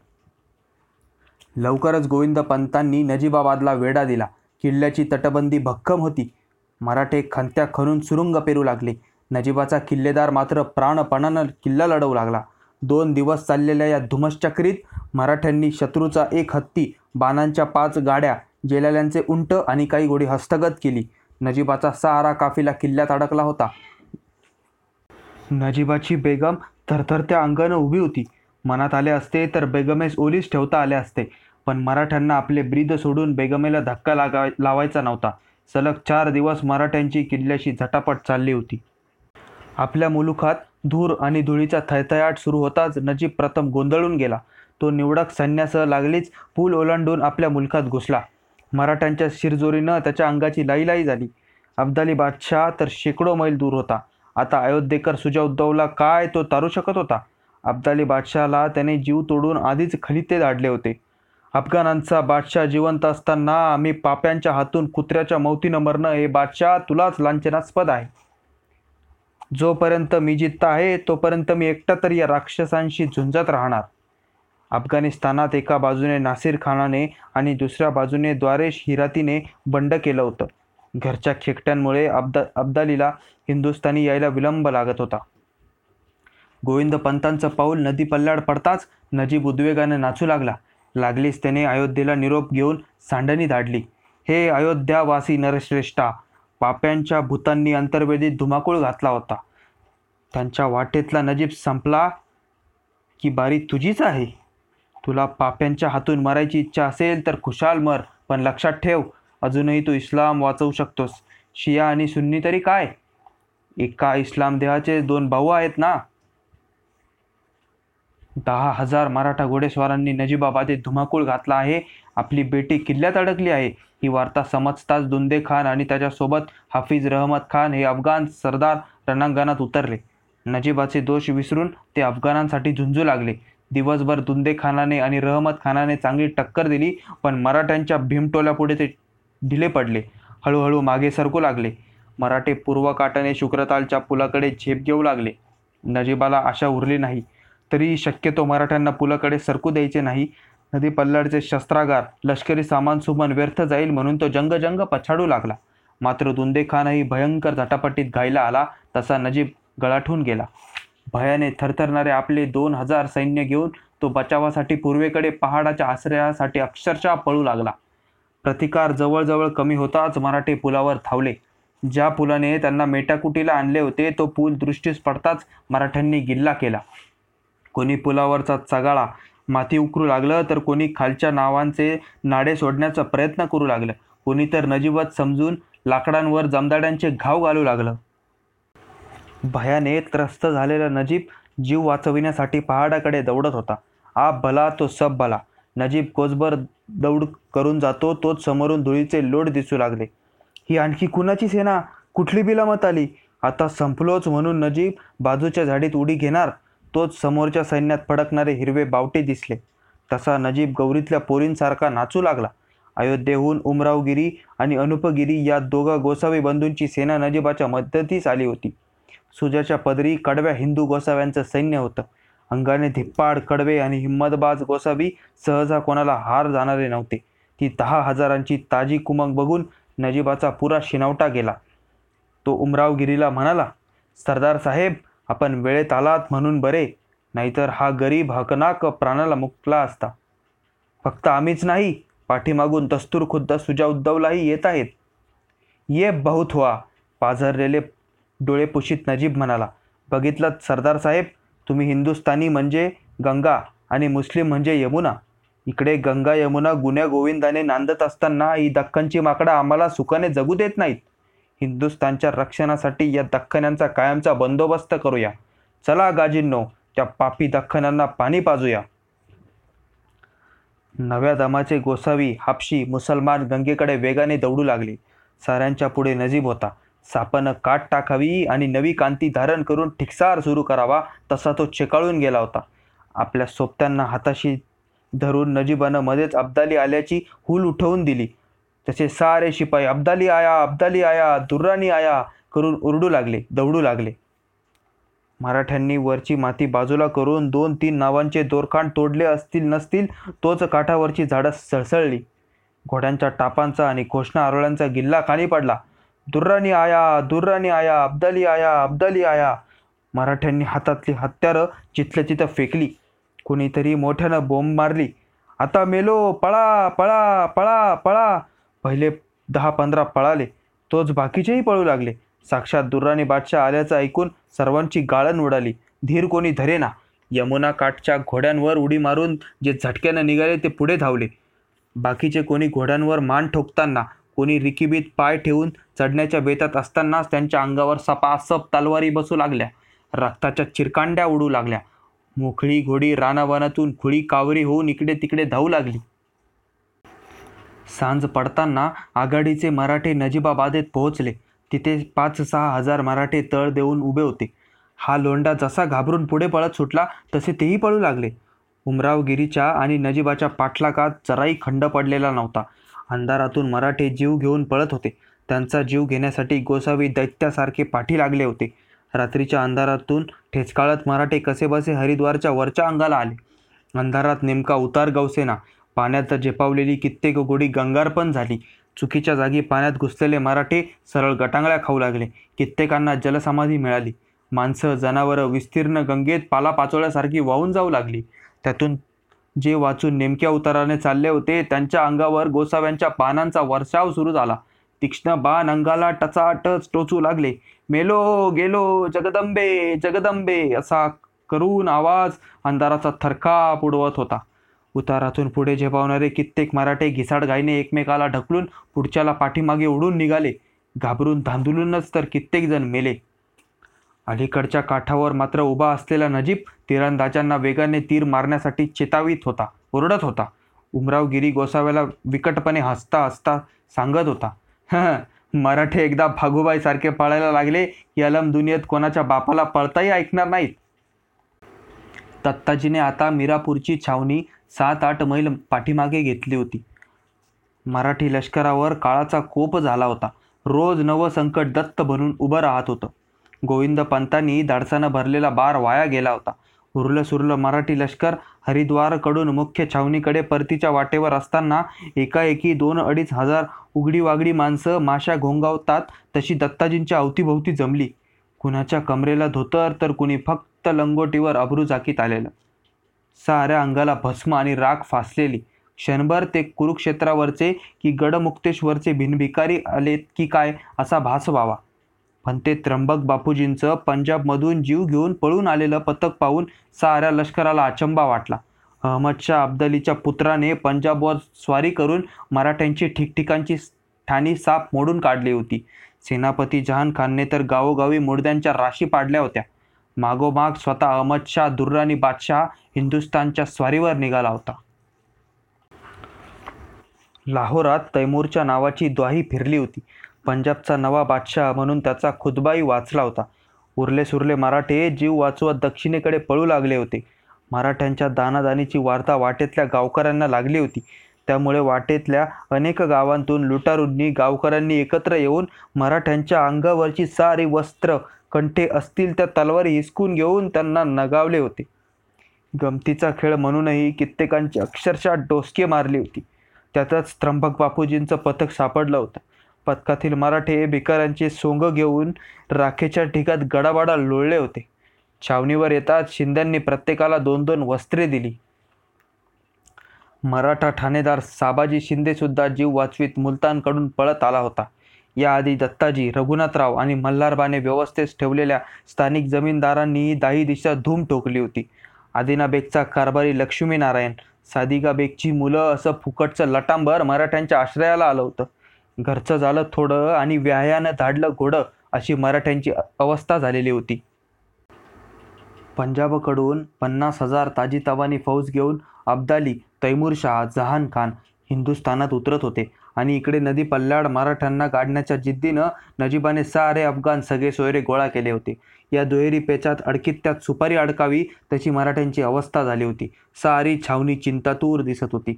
लवकरच गोविंद पंतांनी नजीबाबादला वेढा दिला. किल्ल्याची तटबंदी भक्कम होती. मराठे खंत्या खणून सुरुंग पेरू लागले. नजीबाचा किल्लेदार मात्र प्राणपणानं किल्ला लढवू लागला. दोन दिवस चाललेल्या या धुमश्चक्रीत मराठ्यांनी शत्रूचा एक हत्ती बाणांच्या पाच गाड्या जेलाल्यांचे उंट आणि काही गोडी हस्तगत केली. नजीबाचा सहारा काफिला किल्ल्यात अडकला होता. नजीबाची बेगम थरथरत्या अंगानं उभी होती. मनात आले असते तर बेगमेस ओलीस ठेवता आले असते. पण मराठ्यांना आपले ब्रीद सोडून बेगमेला धक्का लागा लावायचा नव्हता. सलग चार दिवस मराठ्यांची किल्ल्याशी झटापट चालली होती. आपल्या मुलुखात धूर आणि धुळीचा थयथयाट सुरू होताच नजीब प्रथम गोंधळून गेला. तो निवडक सैन्यासह लागलीच पूल ओलांडून आपल्या मुलखात घुसला. मराठ्यांच्या शिरजोरीनं त्याच्या अंगाची लाईलाई झाली. अब्दाली बादशाह तर शेकडो मैल दूर होता. आता अयोध्येकर सुजाउद्दौला काय तो तारू शकत होता? अब्दाली बादशहाला त्याने जीव तोडून आधीच खलिते धाडले होते. अफगाणांचा बादशाह जिवंत असताना आम्ही पाप्यांच्या हातून कुत्र्याच्या मौतीनं मरणं हे बादशाह तुलाच लांछनास्पद आहे. जोपर्यंत मी जित्ता आहे तोपर्यंत मी एकटा तरी या राक्षसांशी झुंजत राहणार. अफगाणिस्तानात एका बाजूने नासिर खानाने आणि दुसऱ्या बाजूने द्वारेश हिरातीने बंड केलं होतं. घरच्या खेकट्यांमुळे अब्दा अब्दालीला हिंदुस्थानी यायला विलंब लागत होता. गोविंद पंतांचं पाऊल नदी पल्ल्याड पडताच नजीब उद्वेगाने नाचू लागला. लागलीच त्याने अयोध्येला निरोप घेऊन सांडणी धाडली. हे अयोध्यावासी नरश्रेष्ठा पाप्यांच्या भूतांनी अंतर्वेदीत धुमाकूळ घातला होता. त्यांच्या वाटेतला नजीब संपला की बारी तुझीच आहे. तुला पाप्यांच्या हातून मरायची इच्छा असेल तर खुशाल मर पण लक्षात ठेव अजूनही तू इस्लाम वाचवू शकतोस. शिया आणि सुन्नी तरी काय? एका इस्लाम देहाचे दोन भाऊ आहेत ना? दहा हजार मराठा घोडेस्वारांनी नजीबाबादेत धुमाकूळ घातला आहे. आपली बेटी किल्ल्यात अडकली आहे. ही वार्ता समजताच दुंदे खान आणि त्याच्यासोबत हाफिज रहमत खान हे अफगाण सरदार रणांगणात उतरले. नजिबाचे दोष विसरून ते अफगाणांसाठी झुंजू लागले. दिवसभर दुंदे खानाने आणि रहमत खानाने चांगली टक्कर दिली पण मराठ्यांच्या भीमटोल्यापुढे ते ढिले पडले. हळूहळू मागे सरकू लागले. मराठे पूर्वकाटाने शुक्रतालच्या पुलाकडे झेप घेऊ लागले. नजीबाला आशा उरली नाही. तरी शक्यतो मराठ्यांना पुलाकडे सरकू द्यायचे नाही. नदी पल्लाडचे शस्त्रागार लष्करी सामान सुमन व्यर्थ जाईल म्हणून तो जंगजंग पछाडू लागला. मात्र दुंदेखानही भयंकर झटापटीत घायला आला तसा नजीब गळाठून गेला. भयाने थरथरणारे आपले दोन हजार सैन्य घेऊन तो बचावासाठी पूर्वेकडे पहाडाच्या आश्रयासाठी अक्षरशः पळू लागला. प्रतिकार जवळजवळ कमी होताच मराठे पुलावर धावले. ज्या पुलाने त्यांना मेटाकुटीला आणले होते तो पूल दृष्टीस पडताच मराठ्यांनी गिल्ला केला. कोणी पुलावरचा चगाळा माती उकरू लागलं तर कोणी खालच्या नावांचे नाडे सोडण्याचा प्रयत्न करू लागलं. कोणी तर नजीबत समजून लाकडांवर जमदाड्यांचे घाव घालू लागलं. भयाने त्रस्त झालेला नजीब जीव वाचविण्यासाठी पहाडाकडे दौडत होता. आ भला तो सब भला. नजीब कोसभर दौड करून जातो तोच समोरून धुळीचे लोट दिसू लागले. ही आणखी कुणाची सेना? कुठली बिलामत आली? आता संपलोच म्हणून नजीब बाजूच्या झाडीत उडी घेणार. तोच समोरच्या सैन्यात फडकणारे हिरवे बावटे दिसले. तसा नजीब गौरीतल्या पोरींसारखा नाचू लागला. अयोध्येहून उमरावगिरी आणि अनुपगिरी या दोघा गोसावी बंधूंची सेना नजीबाच्या मदतीस आली होती. सुजाच्या पदरी कडव्या हिंदू गोसाव्यांचं सैन्य होतं. अंगाने धिप्पाड कडवे आणि हिम्मतबाज गोसावी सहजा कोणाला हार जाणारे नव्हते. ती दहा हजारांची ताजी कुमक बघून नजीबाचा पुरा शिनावटा गेला. तो उमरावगिरीला म्हणाला सरदार साहेब आपण वेळेत आलात म्हणून बरे नाहीतर हा गरीब हकनाक प्राणाला मुकला असता. फक्त आम्हीच नाही पाठीमागून दस्तूर खुद्द सुजा उद्धवलाही येत आहेत. ये बहुत हुआ पाझरलेले डोळे पुशीत नजीब म्हणाला. बघितलं सरदार साहेब तुम्ही हिंदुस्थानी म्हणजे गंगा आणि मुस्लिम म्हणजे यमुना. इकडे गंगा यमुना गुन्ह्या गोविंदाने नांदत असताना ही दख्खनची माकडं आम्हाला सुखाने जगू देत नाहीत. हिंदुस्थानच्या रक्षणासाठी या दख्खन्यांचा कायमचा बंदोबस्त करूया. चला गाजींनो त्या पापी दख्खनांना पाणी पाजूया. नव्या दमाचे गोसावी हापशी मुसलमान गंगेकडे वेगाने दौडू लागले. साऱ्यांच्या पुढे नजीब होता. सापानं काट टाकावी आणि नवी कांती धारण करून ठिकसार सुरू करावा तसा तो चेकाळून गेला होता. आपल्या सोबत्यांना हाताशी धरून नजीबानं मध्येच अब्दाली आल्याची हूल उठवून दिली. तसे सारे शिपाई अब्दाली आया अब्दाली आया दुर्राणी आया करून उरडू लागले दौडू लागले. मराठ्यांनी वरची माती बाजूला करून दोन तीन नावांचे दोरखांड तोडले असतील नसतील तोच काठावरची झाडं सळसळली. घोड्यांच्या टापांचा आणि घोषणा आरोळ्यांचा गिल्ला खाली पडला. दुर्राणी आया दुर्राणी आया अब्दाली आया अब्दाली आया. मराठ्यांनी हातातली हत्यारं चिथल्या चिथं फेकली. कुणीतरी मोठ्यानं बोंब मारली. आता मेलो पळा पळा पळा पळा. पहिले दहा पंधरा पळाले तोच बाकीचेही पळू लागले. साक्षात दुर्राणी बादशाह आल्याचं ऐकून सर्वांची गाळण उडाली. धीर कोणी धरेना. यमुना काठच्या घोड्यांवर उडी मारून जे झटक्यानं निघाले ते पुढे धावले. बाकीचे कोणी घोड्यांवर मान ठोकताना कोणी रिकिबीत पाय ठेवून चढण्याच्या बेतात असतानाच त्यांच्या अंगावर सपासप तलवारी बसू लागल्या. रक्ताच्या चिरकांड्या उडू लागल्या. मोकळी घोडी रानावनातून खुळी कावरी होऊन इकडे तिकडे धावू लागली. सांज पडताना आघाडीचे मराठे नजीबाबादेत पोहोचले. तिथे पाच सहा हजार मराठे तळ देऊन उभे होते. हा लोंडा जसा घाबरून पुढे पळत सुटला तसे तेही पळू लागले. उमरावगिरीच्या आणि नजिबाच्या पाठलागात जराही खंड पडलेला नव्हता. अंधारातून मराठे जीव घेऊन पळत होते. त्यांचा जीव घेण्यासाठी गोसावी दैत्यासारखे पाठी लागले होते. रात्रीच्या अंधारातून ठेचकाळत मराठे कसेबसे हरिद्वारच्या वरच्या अंगाला आले. अंधारात नेमका उतार गवसेना पाण्यात झेपावलेली कित्येक गोडी गंगारपण झाली. चुकीच्या जागी पाण्यात घुसलेले मराठे सरळ गटांगळ्या खाऊ लागले. कित्येकांना जलसमाधी मिळाली. माणसं जनावरं विस्तीर्ण गंगेत पालापाचोळ्यासारखी वाहून जाऊ लागली. त्यातून जे वाचून नेमक्या उताराने चालले होते त्यांच्या अंगावर गोसाव्यांच्या पानांचा वर्षाव सुरू झाला. तीक्ष्ण बाण अंगाला टचाटच टोचू लागले. मेलो गेलो जगदंबे जगदंबे असा करून आवाज अंधाराचा थरकाप उडवत होता. उतारातून पुढे झेपावणारे कित्येक मराठे घिसाड गायीने एकमेकाला ढकलून पुढच्याला पाठीमागे उडून निघाले. घाबरून धांदुलूनच तर कित्येक जण मेले. अलीकडच्या काठावर मात्र उभा असलेला नजीब तिरंदाजांना वेगाने तीर मारण्यासाठी चेतावीत होता ओरडत होता. उमरावगिरी गोसाव्याला विकटपणे हसता हसता सांगत होता हां मराठे एकदा भागूबाईसारखे पळायला लागले की अलम दुनियेत कोणाच्या बापाला पळताही ऐकणार नाहीत. दत्ताजीने आता मिरापूरची छावणी सात आठ मैल पाठीमागे घेतली होती. मराठी लष्करावर काळाचा कोप झाला होता. रोज नवं संकट दत्त बनून उभं राहत होतं. गोविंद पंतांनी धाडसानं भरलेला बार वाया गेला होता. उरलं सुरलं मराठी लष्कर हरिद्वारकडून मुख्य छावणीकडे परतीच्या वाटेवर असताना एकाएकी दोन अडीच हजार उघडी वागडी माणसं माशा घोंगावतात तशी दत्ताजींच्या अवतीभोवती जमली. कुणाच्या कमरेला धोतर तर कुणी फक्त लंगोटीवर अब्रू झाकीत आलेलं. साऱ्या अंगाला भस्म आणि राख फासलेली. क्षणभर ते कुरुक्षेत्रावरचे की गडमुक्तेश्वरचे भिनभिकारी आलेत की काय असा भास व्हावा. पण ते त्र्यंबक बापूजींचं पंजाबमधून जीव घेऊन पळून आलेलं पथक पाहून साऱ्या लष्कराला अचंबा वाटला. अहमदशाह अब्दालीच्या पुत्राने पंजाबवर स्वारी करून मराठ्यांची ठिकठिकाणची ठाणी साप मोडून काढली होती. सेनापती जहान खानने तर गावोगावी मुडद्यांच्या राशी पाडल्या होत्या. मागोमाग स्वतः अहमदशाह दुर्राणी बादशाह हिंदुस्थानच्या स्वारीवर निघाला होता. लाहोरात तैमूरच्या नावाची द्वाही फिरली होती. पंजाबचा नवा बादशाह म्हणून त्याचा खुदबाई वाचला होता. उरले सुरले मराठे जीव वाचवत दक्षिणेकडे पळू लागले होते. मराठ्यांच्या दानादानीची वार्ता वाटेतल्या गावकऱ्यांना लागली होती. त्यामुळे वाटेतल्या अनेक गावांतून लुटारूंनी गावकऱ्यांनी एकत्र येऊन मराठ्यांच्या अंगावरची सारी वस्त्र कंठे असतील त्या तलवारी हिसकून घेऊन त्यांना नगावले होते. गमतीचा खेळ म्हणूनही कित्येकांची अक्षरशः डोसके मारली होती. त्यातच त्र्यंबक बापूजींचं पथक सापडलं होतं. पथकातील मराठे भिकाऱ्यांचे सोंग घेऊन राखेच्या ठिकात गडाबाडा लोळले होते. छावणीवर येताच शिंद्यांनी प्रत्येकाला दोन दोन वस्त्रे दिली. मराठा ठाणेदार साबाजी शिंदेसुद्धा जीव वाचवीत मुलतानकडून पळत आला होता. याआधी दत्ताजी रघुनाथराव आणि मल्हारबाने व्यवस्थेस ठेवलेल्या स्थानिक जमीनदारांनीही दाही दिशा धूम ठोकली होती. आदिनाबेगचा कारभारी लक्ष्मीनारायण सादिका बेगची मुलं असं फुकटचं लटांबर मराठ्यांच्या आश्रयाला आलं होतं. घरचं झालं थोडं आणि व्यायानं धाडलं घोडं अशी मराठ्यांची अवस्था झालेली होती. पंजाबकडून पन्नास हजार ताजीतवानी फौज घेऊन अब्दाली तैमूरशाह जहान खान हिंदुस्थानात उतरत होते. आणि इकडे नदी पल्लाड मराठ्यांना काढण्याच्या जिद्दीनं नजीबाने सारे अफगाण सगळे सोयरे गोळा केले होते. या दुहेरी पेचात अडकीत त्यात सुपारी अडकावी तशी मराठ्यांची अवस्था झाली होती. सारी छावणी चिंतातूर दिसत होती.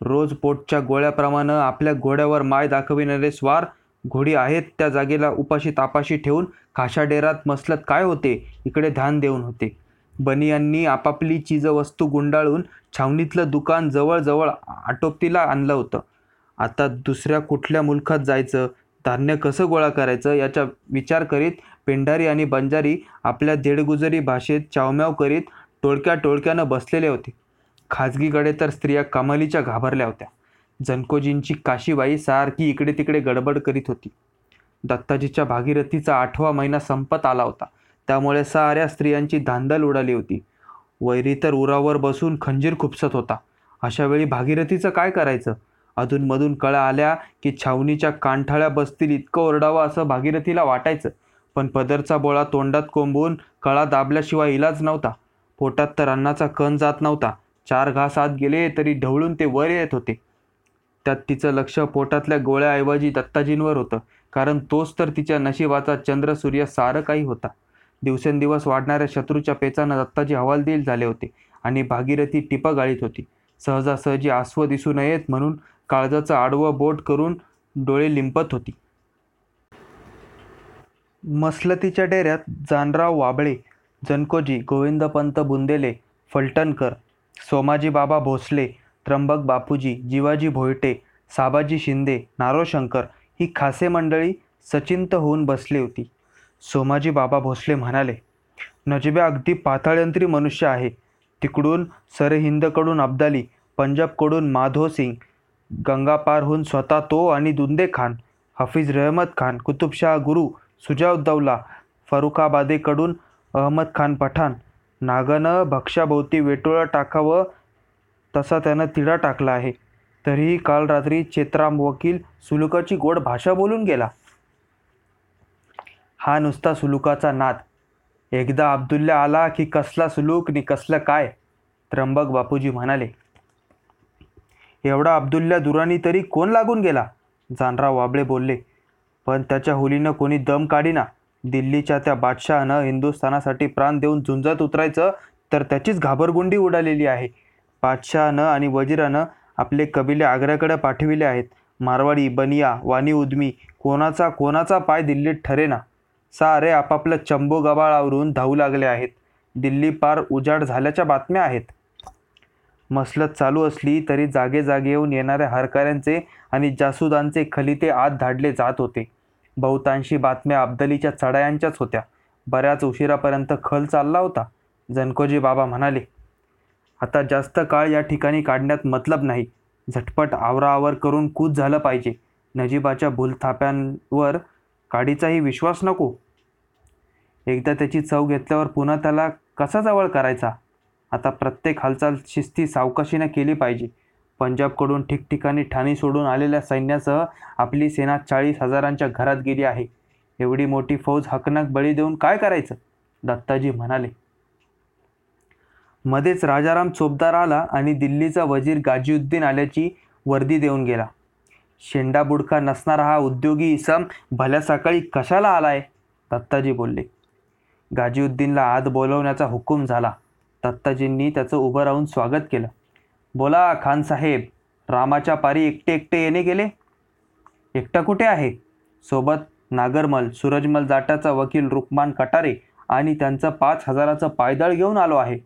रोज पोटच्या गोळ्याप्रमाणे आपल्या घोड्यावर माय दाखविणारे स्वार घोडी आहेत त्या जागेला उपाशी तापाशी ठेवून खाशाडेरात मसलत काय होते इकडे ध्यान देऊन होते. बनियांनी आपापली चीजवस्तू गुंडाळून छावणीतलं दुकान जवळजवळ आटोपतीला आणलं होतं. आता दुसऱ्या कुठल्या मुलखात जायचं? धान्य कसं गोळा करायचं? याचा विचार करीत पेंढारी आणि बंजारी आपल्या देडगुजरी भाषेत चावम्याव करीत टोळक्या टोळक्यानं बसलेले होते. खाजगीकडे तर स्त्रिया कमालीच्या घाबरल्या होत्या. जनकोजींची काशीबाई सारखी इकडे तिकडे गडबड करीत होती. दत्ताजीच्या भागीरथीचा आठवा महिना संपत आला होता. त्यामुळे साऱ्या स्त्रियांची धांदल उडाली होती. वैरी तर उरावर बसून खंजीर खुपसत होता. अशावेळी भागीरथीचं काय करायचं? अधूनमधून कळा आल्या की छावणीच्या कांठाळ्या बसतील इतकं ओरडावं असं भागीरथीला वाटायचं. पण पदरचा बोळा तोंडात कोंबून कळा दाबल्याशिवाय इलाज नव्हता. पोटात तर अन्नाचा कण जात नव्हता. चार घास आत गेले तरी ढवळून ते वर येत होते. त्यात तिचं लक्ष पोटातल्या गोळ्याऐवजी दत्ताजींवर होतं. कारण तोच तर तिच्या नशिबाचा चंद्र सूर्य सारं काही होता. दिवसेंदिवस वाढणाऱ्या शत्रूच्या पेचानं दत्ताजी हवालदिल झाले होते आणि भागीरथी टिपा गाळीत होती. सहजासहजी आस्व दिसू नयेत म्हणून काळजाचं आडवं बोट करून डोळे लिंपत होती. मसलतीच्या डेऱ्यात जानराव वाबळे जनकोजी गोविंदपंत बुंदेले फलटणकर सोमाजी बाबा भोसले त्र्यंबक बापूजी जिवाजी भोयटे साबाजी शिंदे नारोशंकर ही खासे मंडळी सचिंत होऊन बसली होती. सोमाजी बाबा भोसले म्हणाले नजिबा अगदी पाताळयंत्री मनुष्य आहे. तिकडून सरहिंदकडून अब्दाली पंजाबकडून माधो सिंग गंगापारहून स्वतः तो आणि दुंदे खान हफीज रहमत खान कुतुबशाह गुरु सुजाउद्दौला फरुखाबादेकडून अहमद खान पठाण नागानं भक्ष्याभोवती वेटोळा टाकावं तसा त्यानं तिढा टाकला आहे. तरीही काल रात्री चेत्राम वकील सुलुकाची गोड भाषा बोलून गेला. हा नुसता सुलुकाचा नाद. एकदा अब्दुल्ला आला की कसला सुलूक नि कसलं काय? त्र्यंबक बापूजी म्हणाले. एवढा अब्दुल्ला दुरानी तरी कोण लागून गेला? जानराव वाबळे बोलले पण त्याच्या हुलीनं कोणी दम काढीना. दिल्लीच्या त्या बादशहानं हिंदुस्थानासाठी प्राण देऊन झुंजात उतरायचं तर त्याचीच घाबरगुंडी उडालेली आहे. बादशहानं आणि वजिरानं आपले कबिले आग्र्याकडे पाठविले आहेत. मारवाडी बनिया वाणी उद्मी कोणाचा कोणाचा पाय दिल्लीत ठरेना. सारे आपापल्या चंबो गबाळावरून धावू लागले आहेत. दिल्ली पार उजाड झाल्याच्या बातम्या आहेत. मसलत चालू असली तरी जागे जागे येऊन येणाऱ्या हरकऱ्यांचे आणि जासुदांचे खलिते आत धाडले जात होते. बहुतांशी बातम्या अब्दलीच्या चढायांच्याच होत्या. बऱ्याच उशिरापर्यंत खल चालला होता जनकोजी बाबा म्हणाले. आता जास्त काळ या ठिकाणी काढण्यात मतलब नाही. झटपट आवराआवर करून कूद झालं पाहिजे. नजीबाच्या भूलथाप्यांवर काडीचाही विश्वास नको. एकदा त्याची चव घेतल्यावर पुन्हा त्याला कसा जवळ करायचा? आता प्रत्येक हालचाल शिस्ती सावकाशीने केली पाहिजे. पंजाबकडून ठिकठिकाणी ठाणी सोडून आलेल्या सैन्यासह आपली सेना चाळीस हजारांच्या घरात गेली आहे. एवढी मोठी फौज हकनाक बळी देऊन काय करायचं? दत्ताजी म्हणाले. मध्येच राजाराम चोपदार आला आणि दिल्लीचा वजीर गाजीउद्दीन आल्याची वर्दी देऊन गेला. शेंडा बुडका नसणारा हा उद्योगी इसम भल्या सकाळी कशाला आलाय? दत्ताजी बोलले. गाजीउद्दीनला आत बोलवण्याचा हुकूम झाला. दत्ताजींनी त्याचं उभं राहून स्वागत केलं. बोला खान साहेब रामाच्या पारी एकटे एकटे येणे गेले? एकटा कुठे आहे? सोबत नागरमल सूरजमल जाटाचा वकील रुक्मान कटारे आणि त्यांचं पाच हजाराचं पायदळ घेऊन आलो आहे.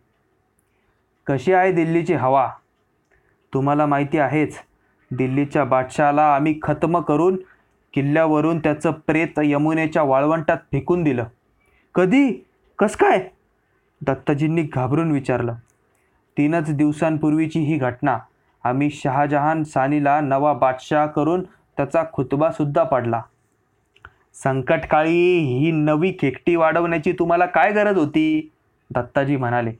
कशी आहे दिल्लीची हवा? तुम्हाला माहिती आहेच दिल्लीच्या बादशहाला आम्ही खत्म करून किल्ल्यावरून त्याचं प्रेत यमुनेच्या वाळवंटात फेकून दिलं. कधी? कस काय? दत्ताजींनी घाबरून विचारलं तीनच दिवसांपूर्वीची ही घटना. आम्ही शहाजहान सानीला नवा बादशाह करून त्याचा खुतबासुद्धा पडला. संकटकाळी ही नवी खेकटी वाढवण्याची तुम्हाला काय गरज होती? दत्ताजी म्हणाले.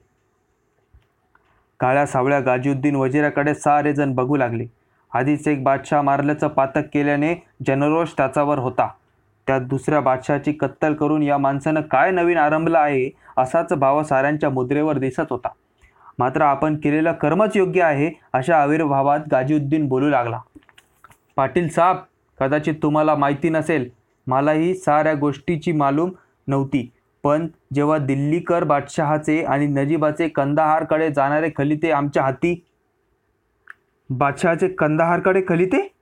काळ्या सावळ्या गाजीउद्दीन वजिराकडे सारे जण बघू लागले. आधीच एक बादशाह मारल्याचं पातक केल्याने जनरोष त्याच्यावर होता. त्यात दुसऱ्या बादशहाची कत्तल करून या माणसानं काय नवीन आरंभलं आहे असाच भाव साऱ्यांच्या मुद्रेवर दिसत होता. मात्र आपण केलेलं कर्मच योग्य आहे अशा आविर्भावात गाजीउद्दीन बोलू लागला. पाटील साहेब कदाचित तुम्हाला माहिती नसेल मलाही साऱ्या गोष्टीची मालूम नव्हती. पण जेव्हा दिल्लीकर बादशहाचे आणि नजीबाचे कंदाहारकडे जाणारे खलिते आमच्या हाती? बादशहाचे कंदाहारकडे खलिते?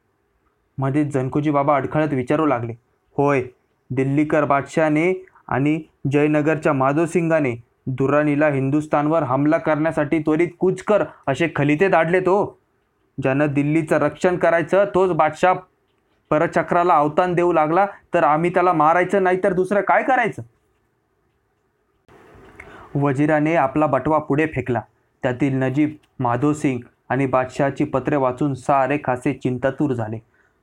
मध्ये जनकोजी बाबा अडखळत विचारू लागले. होय. दिल्लीकर बादशहाने आणि जयनगरच्या माधोसिंगाने दुरानीला हिंदुस्थानवर हमला करण्यासाठी त्वरित कूच कर असे खलिते दाडले तो हो. ज्यानं दिल्लीचं रक्षण करायचं तोच बादशाह परचक्राला अवतान देऊ लागला तर आम्ही त्याला मारायचं नाही तर दुसरं काय करायचं? वजिराने आपला बटवा पुढे फेकला. त्यातील नजीब माधोसिंग आणि बादशहाची पत्रे वाचून सारे खासे चिंतातूर झाले.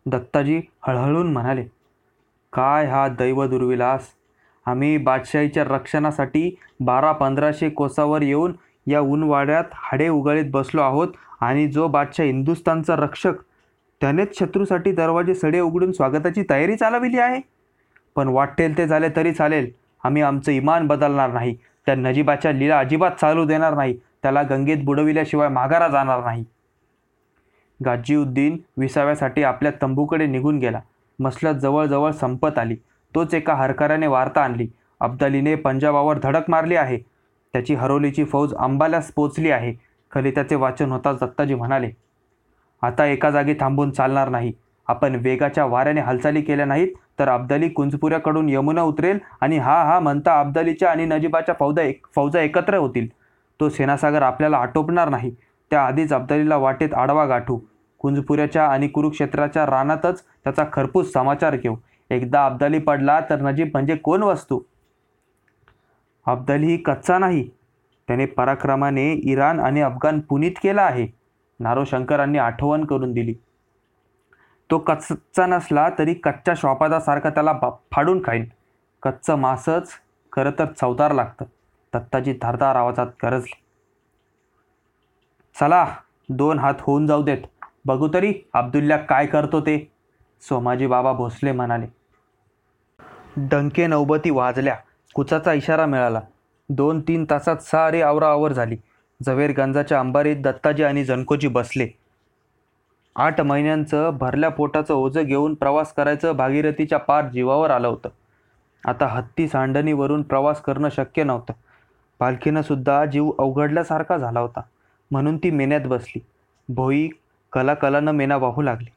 दत्ताजी हळहळून म्हणाले काय हा दैव दुर्विलास? आम्ही बादशाहीच्या रक्षणासाठी बारा पंधराशे कोसावर येऊन या उनवाड्यात हाडे उगाळीत बसलो आहोत आणि जो बादशाह हिंदुस्थानचा रक्षक त्यानेच शत्रूसाठी दरवाजे सडे उघडून स्वागताची तयारी चालविली आहे. पण वाटेल ते झाले तरी चालेल. आम्ही आमचं इमान बदलणार नाही. त्या नजीबाच्या लीला अजिबात चालू देणार नाही. त्याला गंगेत बुडविल्याशिवाय माघारा जाणार नाही. गाजीउद्दीन विसाव्यासाठी आपल्या तंबूकडे निघून गेला. मसलत जवळजवळ संपत आली. तोच एका हरकाराने वार्ता आणली. अब्दालीने पंजाबावर धडक मारली आहे. त्याची हरोलीची फौज अंबाल्यास पोचली आहे. खलिताचे वाचन होताच दत्ताजी म्हणाले आता एका जागी थांबून चालणार नाही. आपण वेगाच्या वाऱ्याने हालचाली केल्या नाहीत तर अब्दाली कुंजपुऱ्याकडून यमुना उतरेल आणि हा हा म्हणता अब्दालीच्या आणि नजीबाच्या फौजा एक फौजा एकत्र होतील. तो सेनासागर आपल्याला आटोपणार नाही. त्याआधीच अब्दालीला वाटेत आडवा गाठू. कुंजपुऱ्याच्या आणि कुरुक्षेत्राच्या रानातच त्याचा खरपूस समाचार घेऊ एकदा अब्दाली पडला तर नजीब म्हणजे कोण वस्तू? अब्दाली ही कच्चा नाही. त्याने पराक्रमाने इराण आणि अफगाण पुनीत केला आहे. नारोशंकरांनी आठवण करून दिली. तो कच्चा नसला तरी कच्च्या श्वापादासारखा त्याला बा फाडून खाईन. कच्चं मासच खरं तर चवदार लागतं. दत्ताजी धारदार आवाजात गरजली. चला दोन हात होऊन जाऊ देत. बघू तरी अब्दुल्ला काय करतो ते. सोमाजी बाबा भोसले म्हणाले. डंके नौबती वाजल्या. कुचाचा इशारा मिळाला. दोन तीन तासात सारी आवराआवर झाली. झवेरगंजाच्या अंबारीत दत्ताजी आणि जनकोजी बसले. आठ महिन्यांचं भरल्या पोटाचं ओझं घेऊन प्रवास करायचं भागीरथीच्या पार जीवावर आलं होतं. आता हत्ती सांडणीवरून प्रवास करणं शक्य नव्हतं. पालखीनं सुद्धा जीव अवघडल्यासारखा झाला होता. म्हणून ती मेन्यात बसली. भोई कलाकलानं मेना वाहू लागली.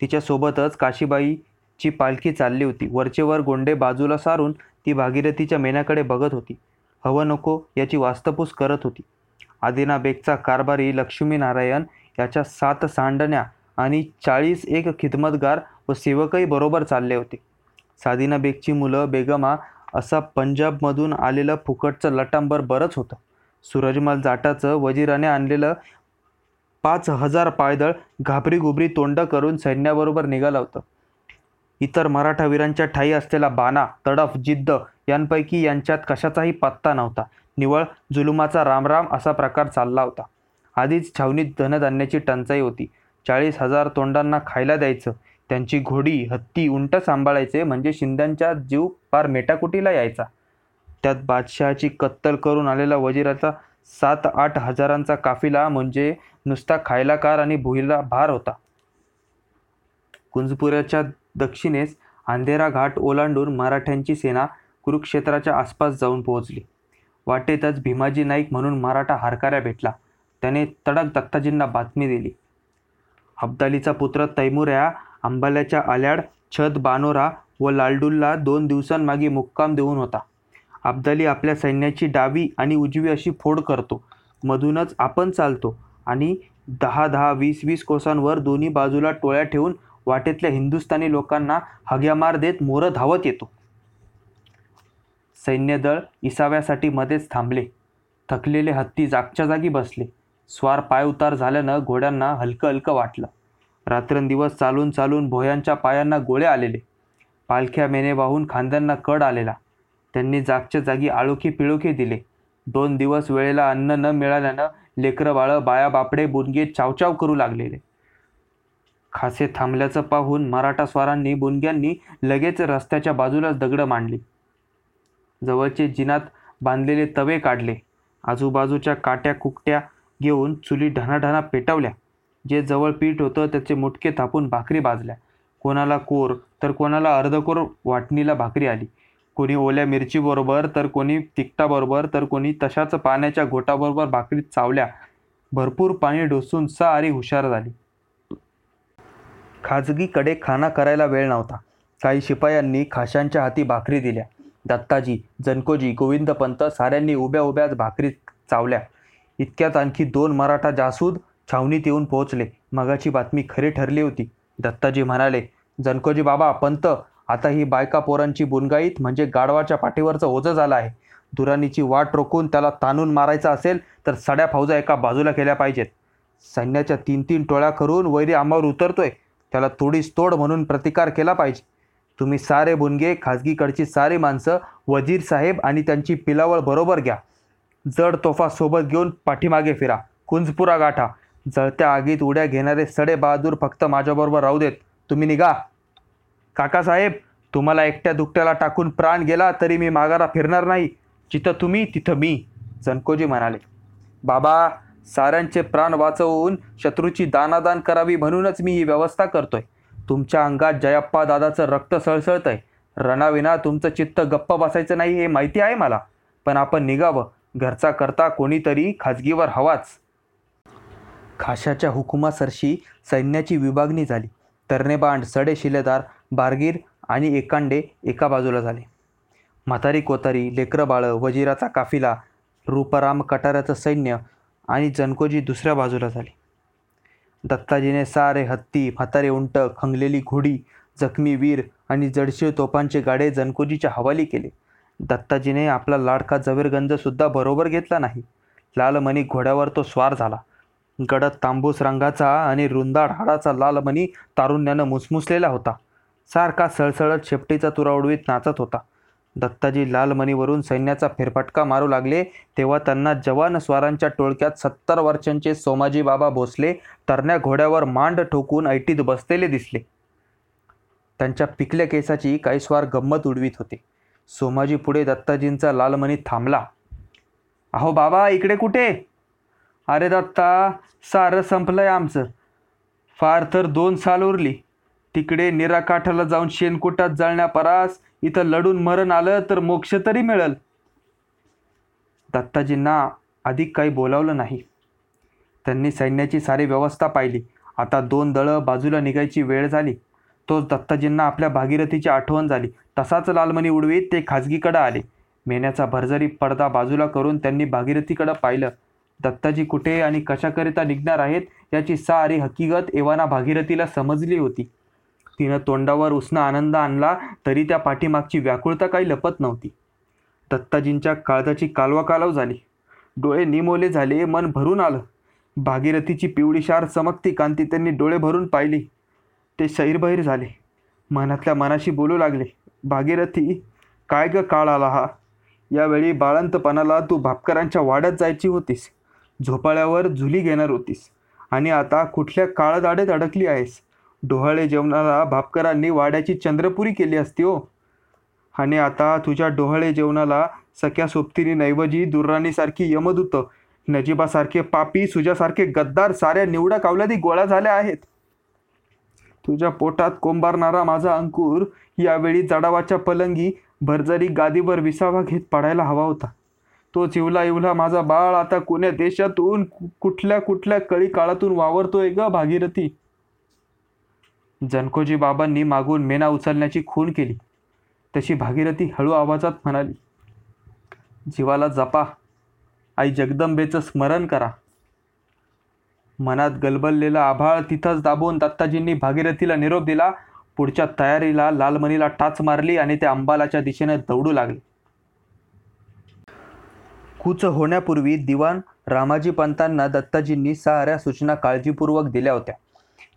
तिच्यासोबतच काशीबाईची पालखी चालली होती. वरचेवर गोंडे बाजूला सारून ती भागीरथीच्या मेनाकडे बघत होती. हवं नको याची वास्तपूस करत होती. आदिना बेगचा कारभारी लक्ष्मीनारायण याच्या सात सांडण्या आणि चाळीस एक खिदमतगार व सेवकही बरोबर चालले होते. सादिना बेगची मुलं बेगमा असा पंजाबमधून आलेलं फुकटचं लटांबर बरंच होतं. सूरजमल जाटाचं वजिराने आणलेलं पाच हजार पायदळ घाबरीगुबरी तोंड करून सैन्याबरोबर निघालं होतं. इतर मराठा वीरांच्या ठाई असलेला बाणा तडफ जिद्द यांपैकी यांच्यात कशाचाही पत्ता नव्हता. निवळ जुलुमाचा रामराम असा प्रकार चालला होता. आधीच छावणीत धनधान्याची टंचाई होती. चाळीस हजार तोंडांना खायला द्यायचं त्यांची घोडी हत्ती उंट सांभाळायचे म्हणजे शिंद्यांचा जीव पार मेटाकुटीला यायचा. त्यात बादशहाची कत्तल करून आलेला वजिराचा सात आठ हजारांचा काफिला म्हणजे नुसता खायला कार आणि भुईला भार होता. कुंजपुऱ्याच्या दक्षिणेस अंधेरा घाट ओलांडून मराठ्यांची सेना कुरुक्षेत्राच्या आसपास जाऊन पोहोचली. वाटेतच भीमाजी नाईक म्हणून मराठा हारकाऱ्या भेटला. त्याने तडक दत्ताजींना बातमी दिली. अब्दालीचा पुत्र तैमुऱ्या अंबाल्याच्या आल्याड छत बानोरा व लालडुल्ला दोन दिवसांमागे मुक्काम देऊन होता. अब्दाली आपल्या सैन्याची डावी आणि उजवी अशी फोड करतो. मधूनच आपण चालतो आणि दहा दहा वीस वीस कोसांवर दोन्ही बाजूला टोळ्या ठेवून वाटेतल्या हिंदुस्थानी लोकांना हग्यामार देत मोरं धावत येतो. सैन्यदळ इसाव्यासाठी मध्येच थांबले. थकलेले हत्ती जागच्या जागी बसले. स्वार पायउतार झाल्यानं घोड्यांना हलकं हलकं वाटलं. रात्रंदिवस चालून चालून भोयांच्या पायांना गोळे आलेले. पालख्या मेने वाहून खांद्यांना कड आलेला. त्यांनी जागच्या जागी आळोखी पिळोखे दिले. दोन दिवस वेळेला अन्न न मिळाल्यानं लेकरं बाळं बाया बापडे बुनगे चावचाव करू लागलेले. खासे थांबल्याचं पाहून मराठा स्वारांनी बुनग्यांनी लगेच रस्त्याच्या बाजूलाच दगडं मांडली. जवळचे जिनात बांधलेले तवे काढले. आजूबाजूच्या काट्या कुकट्या घेऊन चुली ढाणाढाणा पेटवल्या. जे जवळ पीठ होतं त्याचे मुटके थापून भाकरी भाजल्या. कोणाला कोर तर कोणाला अर्धकोर वाटणीला भाकरी आली. कोणी ओल्या मिरचीबरोबर तर कोणी तिखटाबरोबर तर कोणी तशाच पाण्याच्या घोटाबरोबर भाकरी चावल्या. भरपूर पाणी डोसून सारी हुशार झाली. खाजगीकडे खाना करायला वेळ नव्हता. काही शिपायांनी खाशांच्या हाती भाकरी दिल्या. दत्ताजी जनकोजी गोविंदपंत साऱ्यांनी उभ्या उभ्याच भाकरी चावल्या. इतक्यात आणखी दोन मराठा जासूद छावणीत येऊन पोहोचले. मगाची बातमी खरी ठरली होती. दत्ताजी म्हणाले जनकोजी बाबा पंत आता ही बायका पोरांची बुनगाईत म्हणजे गाढवाच्या पाठीवरचं ओझं झालं आहे. दुरानीची वाट रोखून त्याला ताणून मारायचं असेल तर सड्या फौजा एका बाजूला केल्या पाहिजेत. सैन्याच्या तीन तीन टोळ्या करून वैरी आम्हावर उतरतोय. त्याला तोडीस तोड म्हणून प्रतिकार केला पाहिजे. तुम्ही सारे बुनगे खाजगीकडची सारी माणसं वजीर साहेब आणि त्यांची पिलावळ बरोबर घ्या. जड तोफा सोबत घेऊन पाठीमागे फिरा. कुंजपुरा गाठा. जळत्या आगीत उड्या घेणारे सडे बहादूर फक्त माझ्याबरोबर राहू देत. तुम्ही निघा. काकासाहेब तुम्हाला एकट्या दुकट्याला टाकून प्राण गेला तरी मी माघारा फिरणार नाही. जिथं तुम्ही तिथं मी जनकोजी म्हणाले. बाबा साऱ्यांचे प्राण वाचवून शत्रूची दानादान करावी म्हणूनच मी ही व्यवस्था करतोय. तुमच्या अंगात जयप्पा दादाचं रक्त सळसळतंय. रणाविना तुमचं चित्त गप्प बसायचं नाही हे माहिती आहे मला. पण आपण निघावं. घरचा करता कोणीतरी खाजगीवर हवाच. खाशाच्या हुकुमासरशी सैन्याची विभागणी झाली. तरणेबांड सडे शिलेदार बारगीर आणि एकांडे एका बाजूला झाले. म्हातारी कोतारी लेकरं बाळं वजिराचा काफिला रूपराम कटाऱ्याचं सैन्य आणि जनकोजी दुसऱ्या बाजूला झाले. दत्ताजीने सारे हत्ती म्हातारे उंट खंगलेली घोडी जखमी वीर आणि जडशीळ तोफांचे गाडे जनकोजीच्या हवाली केले. दत्ताजीने आपला लाडका जवेरगंजसुद्धा बरोबर घेतला नाही. लालमणी घोड्यावर तो स्वार झाला. गडद तांबूस रंगाचा आणि रुंदाड हाडाचा लालमणी तारुण्यानं मुसमुसलेला होता. सारखा सळसळत शेपटीचा तुरा उडवीत नाचत होता. दत्ताजी लालमणीवरून सैन्याचा फेरफटका मारू लागले. तेव्हा त्यांना जवान स्वारांच्या टोळक्यात सत्तर वर्षांचे सोमाजी बाबा भोसले तरण्या घोड्यावर मांड ठोकून ऐटीत बसलेले दिसले. त्यांच्या पिकल्या केसाची काही स्वार गंमत उडवीत होते. सोमाजी पुढे दत्ताजींचा लालमणी थांबला. अहो बाबा इकडे कुठे? अरे दत्ता सारं संपलंय आमचं. फार तर दोन साल उरली. तिकडे निराकाठाला जाऊन शेणकुटात जळण्यापरास इथं लढून मरण आलं तर मोक्ष तरी मिळल. दत्ताजींना अधिक काही बोलावलं नाही. त्यांनी सैन्याची सारी व्यवस्था पाहिली. आता दोन दळं बाजूला निघायची वेळ झाली. तोच दत्ताजींना आपल्या भागीरथीची आठवण झाली. तसाच लालमणी उडवीत ते खाजगीकडं आले. मेण्याचा भरजरी पडदा बाजूला करून त्यांनी भागीरथीकडं पाहिलं. दत्ताजी कुठे आणि कशाकरिता निघणार आहेत याची सारी हकीकत एव्हाना भागीरथीला समजली होती. तिनं तोंडावर उष्ण आनंद आणला तरी त्या पाठीमागची व्याकुळता काही लपत नव्हती. दत्ताजींच्या काळजाची कालवा कालव झाली. डोळे निमोले झाले मन भरून आलं. भागीरथीची पिवळी शार चमकती कांती त्यांनी डोळे भरून पाहिली. ते शैरबैर झाले. मनातल्या मनाशी बोलू लागले. भागीरथी काय ग काळ आला हा? यावेळी बाळंतपणाला तू भापकरांच्या वाड्यात जायची होतीस. झोपाळ्यावर झुली घेणार होतीस. आणि आता कुठल्या काळदाडेत अडकली आहेस? डोहाळे जेवणाला भापकरांनी वाड्याची चंद्रपुरी केली असती हो. आणि आता तुझ्या डोहाळे जेवणाला सख्या सोबतीने नैवजी दुर्राणीसारखी यमदूत नजिबासारखे पापी सुजासारखे गद्दार साऱ्या निवडा कावल्यादी गोळा झाल्या आहेत. तुझ्या पोटात कोंबारणारा माझा अंकुर यावेळी जडावाच्या पलंगी भरजरी गादीवर विसावा घेत पडायला हवा होता. तो चिवला इवला माझा बाळ आता कोण्या देशातून कुठल्या कुठल्या कळी काळातून वावरतोय ग भागीरथी? जनकोजी बाबांनी मागून मेना उचलण्याची खूण केली. तशी भागीरथी हळू आवाजात म्हणाली जीवाला जपा. आई जगदंबेचं स्मरण करा. मनात गलबललेला आभाळ तिथंच दाबून दत्ताजींनी भागीरथीला निरोप दिला. पुढच्या तयारीला लालमणीला टाच मारली आणि ते अंबालाच्या दिशेने दौडू लागले. कूच होण्यापूर्वी दिवाण रामाजी पंतांना दत्ताजींनी साऱ्या सूचना काळजीपूर्वक दिल्या होत्या.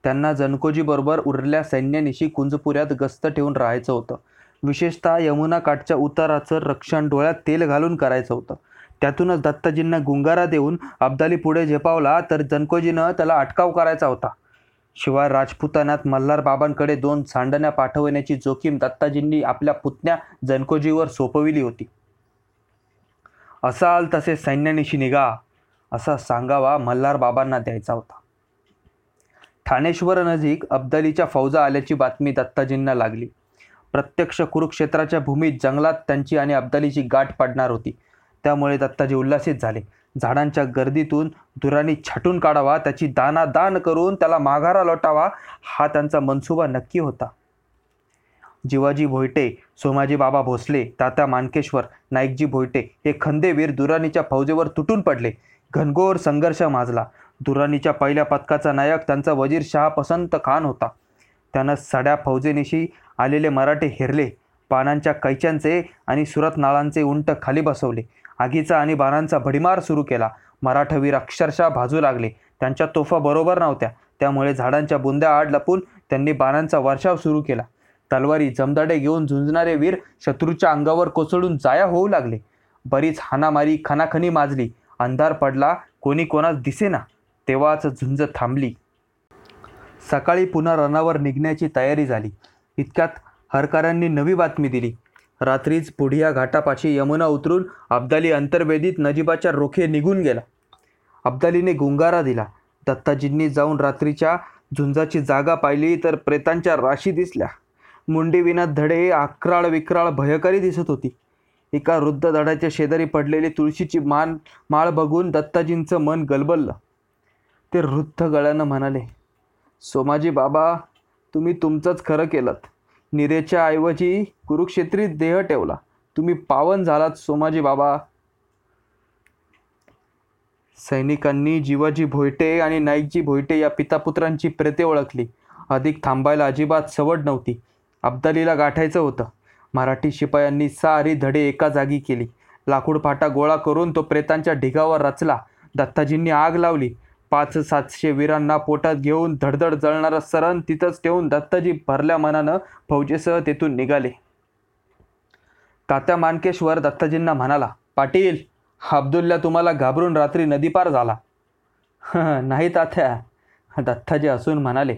त्यांना जनकोजीबरोबर उरलेल्या सैन्यानिशी कुंजपुऱ्यात गस्त ठेवून राहायचं होतं. विशेषतः यमुना काठच्या उताराचं रक्षण डोळ्यात तेल घालून करायचं होतं. त्यातूनच दत्ताजींना गुंगारा देऊन अब्दाली पुढे झेपावला तर जनकोजीनं त्याला अटकाव करायचा होता. शिवाय राजपुतानात मल्हार बाबांकडे दोन सांडण्या पाठवण्याची जोखीम दत्ताजींनी आपल्या पुतण्या जनकोजीवर सोपविली होती. असाल तसे सैन्यानिशी निघा असा सांगावा मल्हार बाबांना द्यायचा होता. ठाणेश्वरनजीक अब्दालीच्या फौजा आल्याची बातमी दत्ताजींना लागली. प्रत्यक्ष कुरुक्षेत्राच्या भूमीत जंगलात त्यांची आणि अब्दालीची गाठ पडणार होती. त्यामुळे दत्ताजी उल्हासित झाले. झाडांच्या गर्दीतून दुरानी छाटून काढावा त्याची दानादान करून त्याला माघारा लोटावा हा त्यांचा मनसुबा नक्की होता. जिवाजी भोयटे सोमाजी बाबा भोसले तात्या मानकेश्वर नाईकजी भोयटे हे खंदेवीर दुरानीच्या फौजेवर तुटून पडले. घनघोर संघर्ष माजला. दुरानीच्या पहिल्या पथकाचा नायक त्यांचा वजीर शहा पसंत खान होता. त्यानं सड्या फौजेनिशी आलेले मराठे हेरले पानांच्या कैच्यांचे आणि सुरत नाळांचे उंट खाली बसवले. आगीचा आणि बाणांचा भडीमार सुरू केला. मराठवीर अक्षरशः भाजू लागले. त्यांच्या तोफा बरोबर नव्हत्या. त्यामुळे झाडांच्या बुंद्या आड लपून त्यांनी बाणांचा वर्षाव सुरू केला. तलवारी जमदाडे घेऊन झुंजणारे वीर शत्रूच्या अंगावर कोसळून जाया होऊ लागले. बरीच हानामारी खनाखनी माजली. अंधार पडला कोणी कोणास दिसेना. तेव्हाच झुंज थांबली. सकाळी पुन्हा रनावर निघण्याची तयारी झाली. इतक्यात हरकारांनी नवी बातमी दिली. रात्रीच पुढिया घाटापाशी यमुना उतरून अब्दाली अंतर्वेदीत नजीबाच्या रोखे निघून गेला. अब्दालीने गुंगारा दिला. दत्ताजींनी जाऊन रात्रीच्या झुंजाची जागा पाहिली तर प्रेतांच्या राशी दिसल्या. मुंडीविना धडे आक्राळ विक्राळ भयकारी दिसत होती. एका वृद्ध धडाच्या शेजारी पडलेली तुळशीची मान माळ बघून दत्ताजींचं मन गलबललं. ते वृद्ध गळ्यानं म्हणाले सोमाजी बाबा तुम्ही तुमचंच खरं केलं निरेच्या ऐवजी कुरुक्षेत्री देह ठेवला. तुम्ही पावन झालात सोमाजी बाबा. सैनिकांनी जीवाजी भोयटे आणि नाईकजी भोयटे या पितापुत्रांची प्रेते ओळखली. अधिक थांबायला अजिबात सवड नव्हती. अब्दालीला गाठायचं होतं. मराठी शिपायांनी सारी धडे एका जागी केली. लाकूड फाटा गोळा करून तो प्रेतांच्या ढिगावर रचला. दत्ताजींनी आग लावली. पाच सातशे वीरांना पोटात घेऊन धडधड जळणारं सरण तिथंच ठेवून दत्ताजी भरल्या मनानं फौजेसह तेथून निघाले. तात्या मानकेश्वर दत्ताजींना म्हणाला पाटील अब्दुल्ला तुम्हाला घाबरून रात्री नदीपार झाला. नाही तात्या दत्ताजी असून म्हणाले.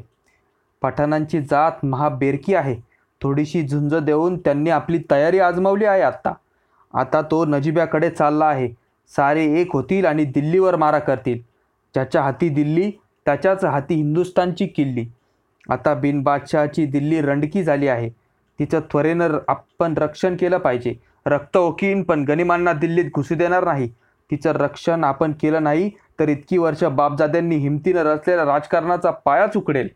पठाणांची जात महाबेरकी आहे. थोडीशी झुंज देऊन त्यांनी आपली तयारी आजमावली आहे आत्ता. आता तो नजिब्याकडे चालला आहे. सारे एक होतील आणि दिल्लीवर मारा करतील. ज्याच्या हाती दिल्ली त्याच्याच हाती हिंदुस्थानची किल्ली. आता बिनबादशहाची दिल्ली रंडकी झाली आहे. तिचं त्वरेनं आपण रक्षण केलं पाहिजे. रक्त ओकीन पण गनिमांना दिल्लीत घुसू देणार नाही. तिचं रक्षण आपण केलं नाही तर इतकी वर्ष बापजाद्यांनी हिमतीनं रचलेल्या राजकारणाचा पायाच उकडेल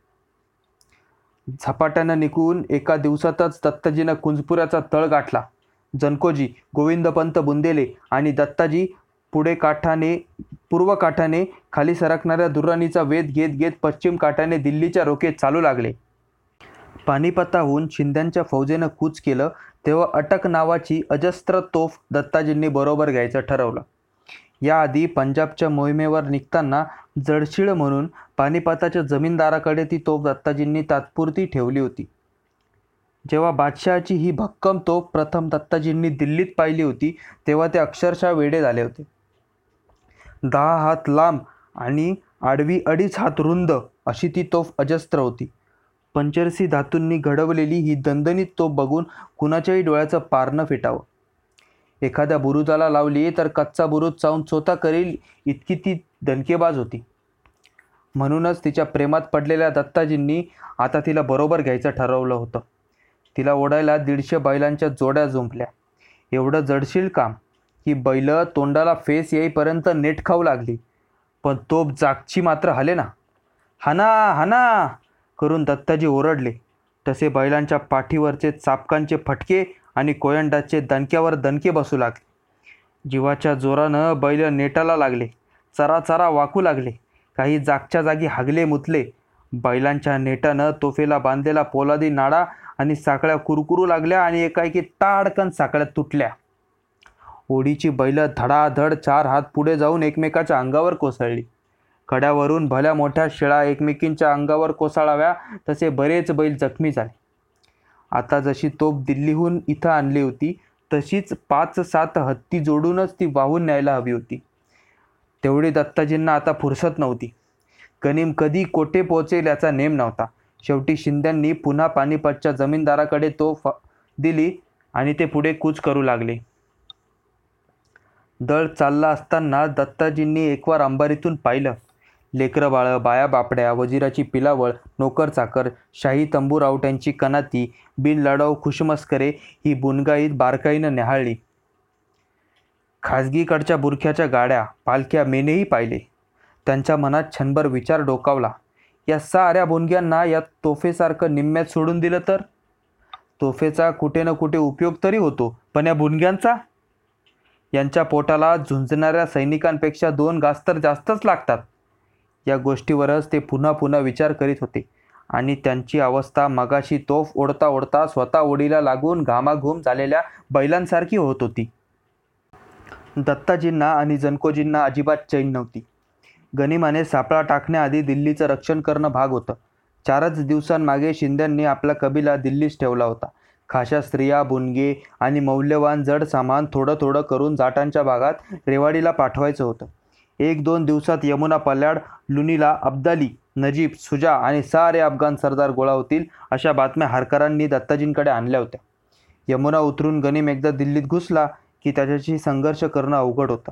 झपाट्यानं निघून एका दिवसातच दत्ताजीनं कुंजपुऱ्याचा तळ गाठला. जनकोजी गोविंदपंत बुंदेले आणि दत्ताजी पुढे काठाने पूर्व काठाने खाली सरकणाऱ्या दुर्राणीचा वेध घेत घेत पश्चिम काठाने दिल्लीच्या रोखे चालू लागले. पानिपताहून शिंद्यांच्या फौजेनं कूच केलं तेव्हा अटक नावाची अजस्त्र तोफ दत्ताजींनी बरोबर घ्यायचं ठरवलं. याआधी पंजाबच्या मोहिमेवर निघताना जडशीळ म्हणून पानिपताच्या जमीनदाराकडे ती तोफ दत्ताजींनी तात्पुरती ठेवली होती. जेव्हा बादशहाची ही भक्कम तोफ प्रथम दत्ताजींनी दिल्लीत पाहिली होती तेव्हा ते अक्षरशः वेडे झाले होते. दहा हात लांब आणि आडवी अडीच हात रुंद अशी ती तोफ अजस्त्र होती. पंचरसी धातूंनी घडवलेली ही दणदणीत तोफ बघून कुणाच्याही डोळ्याचं पारणं फिटावं. एखाद्या बुरुजाला लावली तर कच्चा बुरुज चावून स्वतः करील इतकी ती दणकेबाज होती. म्हणूनच तिच्या प्रेमात पडलेल्या दत्ताजींनी आता तिला बरोबर घ्यायचं ठरवलं होतं. तिला ओढायला दीडशे बैलांच्या जोड्या जुंपल्या. एवढं जडशील काम. ही बैलं तोंडाला फेस येईपर्यंत नेट खाऊ लागली. पण तोप जागची मात्र हले ना. हाना हाना करून दत्ताजी ओरडले. तसे बैलांच्या पाठीवरचे चापकांचे फटके आणि कोयंडाचे दणक्यावर दणके बसू लागले. जीवाच्या जोरानं बैल नेटाला लागले. चरा चरा वाकू लागले. काही जागच्या जागी हागले मुतले. बैलांच्या नेटानं तोफेला बांधलेला पोलादी नाडा आणि साकळ्या कुरकुरू लागल्या आणि एकाएकी ताडकन साकळ्या तुटल्या. ओढीची बैलं धडाधड चार हात पुढे जाऊन एकमेकाच्या अंगावर कोसळली. कड्यावरून भल्या मोठ्या शिळा एकमेकींच्या अंगावर कोसळाव्या तसे बरेच बैल जखमी झाले. आता जशी तोप दिल्लीहून इथं आणली होती तशीच पाच सात हत्ती जोडूनच ती वाहून न्यायला हवी होती. तेवढी दत्ताजींना आता फुरसत नव्हती. कनीम कधी कोठे पोहोचेल याचा नेम नव्हता. शेवटी शिंद्यांनी पुन्हा पानिपतच्या जमीनदाराकडे तो दिली आणि ते पुढे कूच करू लागले. दळ चालला असताना दत्ताजींनी एकवार अंबारीतून पाहिलं. लेकरं बाळं बाया बापड्या वजिराची पिलावळ नोकर चाकर शाही तंबू रावट्यांची कनाती बिन लढाऊ खुशमस्करे ही बुनगाईत बारकाईनं न्याहाळली खाजगीकडच्या बुरख्याच्या गाड्या पालख्या मेनेही पाहिले. त्यांच्या मनात क्षणभर विचार डोकावला. या साऱ्या बुनग्यांना या तोफेसारखं निम्म्यात सोडून दिलं तर? तोफेचा कुठे ना कुठे उपयोग तरी होतो पण या बुनग्यांचा? यांच्या पोटाला झुंजणाऱ्या सैनिकांपेक्षा दोन गास्तर तर जास्तच लागतात. या गोष्टीवरच ते पुन्हा पुन्हा विचार करीत होते आणि त्यांची अवस्था मगाशी तोफ ओढता ओढता स्वतः ओढीला लागून घामाघूम झालेल्या बैलांसारखी होत होती. दत्ताजींना आणि जनकोजींना अजिबात चैन नव्हती. गनिमाने सापळा टाकण्याआधी दिल्लीचं रक्षण करणं भाग होतं. चारच दिवसांमागे शिंद्यांनी आपला कबिला दिल्लीच ठेवला होता. खाशा स्त्रिया बुनगे आणि मौल्यवान जड सामान थोडं थोडं करून जाटांच्या भागात रेवाडीला पाठवायचं होतं. एक दोन दिवसात यमुना पल्याड लुनीला अब्दाली नजीब सुजा आणि सारे अफगाण सरदार गोळा होतील अशा बातम्या हरकरांनी दत्ताजींकडे आणल्या होत्या. यमुना उतरून गनिम एकदा दिल्लीत घुसला की त्याच्याशी संघर्ष करणं अवघड होतं.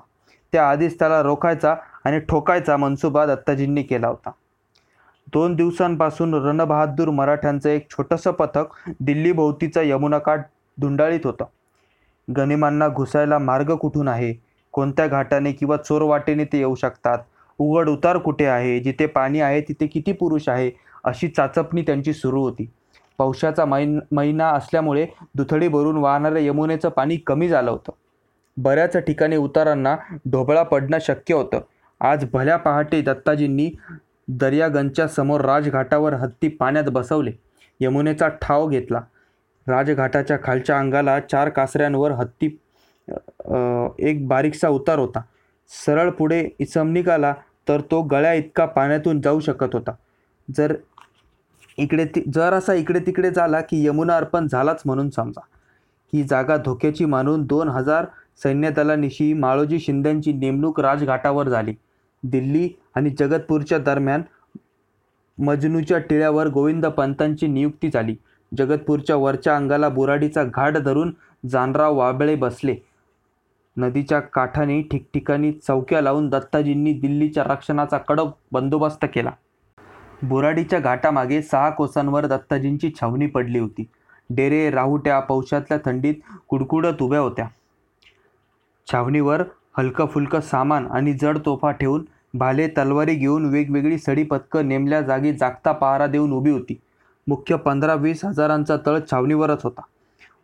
त्याआधीच त्याला रोखायचा आणि ठोकायचा मनसुबा दत्ताजींनी केला होता. दोन दिवसांपासून रणबहादूर मराठ्यांचं एक छोटंसं पथक दिल्लीभोवतीचा यमुनाकाठ धुंडाळीत होतं. गनिमांना घुसायला मार्ग कुठून आहे? कोणत्या घाटाने किंवा चोरवाटेने ते येऊ शकतात? उघड उतार कुठे आहे? जिथे पाणी आहे तिथे किती पुरुष आहे? अशी चाचपणी त्यांची सुरू होती. पावसाचा मैन महिना असल्यामुळे दुथडी भरून वाहणाऱ्या यमुनेचं पाणी कमी झालं होतं. बऱ्याच ठिकाणी उतारांना ढोबळा पडणं शक्य होतं. आज भल्या पहाटे दत्ताजींनी दर्यागंजच्या समोर राजघाटावर हत्ती पाण्यात बसवले. यमुनेचा ठाव घेतला. राजघाटाच्या खालच्या अंगाला चार कासऱ्यांवर हत्ती एक बारीकसा उतार होता. सरळ पुढे इसम निघाला तर तो गळ्या इतका पाण्यातून जाऊ शकत होता. जर इकडे ति जर असा इकडे तिकडे झाला की यमुना अर्पण झालाच म्हणून समजा. ही जागा धोक्याची मानून दोन हजार सैन्यदलानिशी माळोजी शिंद्यांची नेमणूक राजघाटावर झाली. दिल्ली आणि जगतपूरच्या दरम्यान मजनूच्या टिळ्यावर गोविंद पंतांची नियुक्ती झाली. जगतपूरच्या वरच्या अंगाला बुराडीचा घाट धरून जानराव वाबळे बसले. नदीच्या काठाने ठिकठिकाणी चौक्या लावून दत्ताजींनी दिल्लीच्या रक्षणाचा कडक बंदोबस्त केला. बुराडीच्या घाटामागे सहा कोसांवर दत्ताजींची छावणी पडली होती. डेरे राहुट्या पौशातल्या थंडीत कुडकुडत उभ्या होत्या. छावणीवर हलकं फुलकं सामान आणि जड तोफा ठेवून भाले तलवारी घेऊन वेगवेगळी सडी पथकं नेमल्या जागी जागता पहारा देऊन उभी होती. मुख्य पंधरा वीस हजारांचा तळ छावणीवरच होता.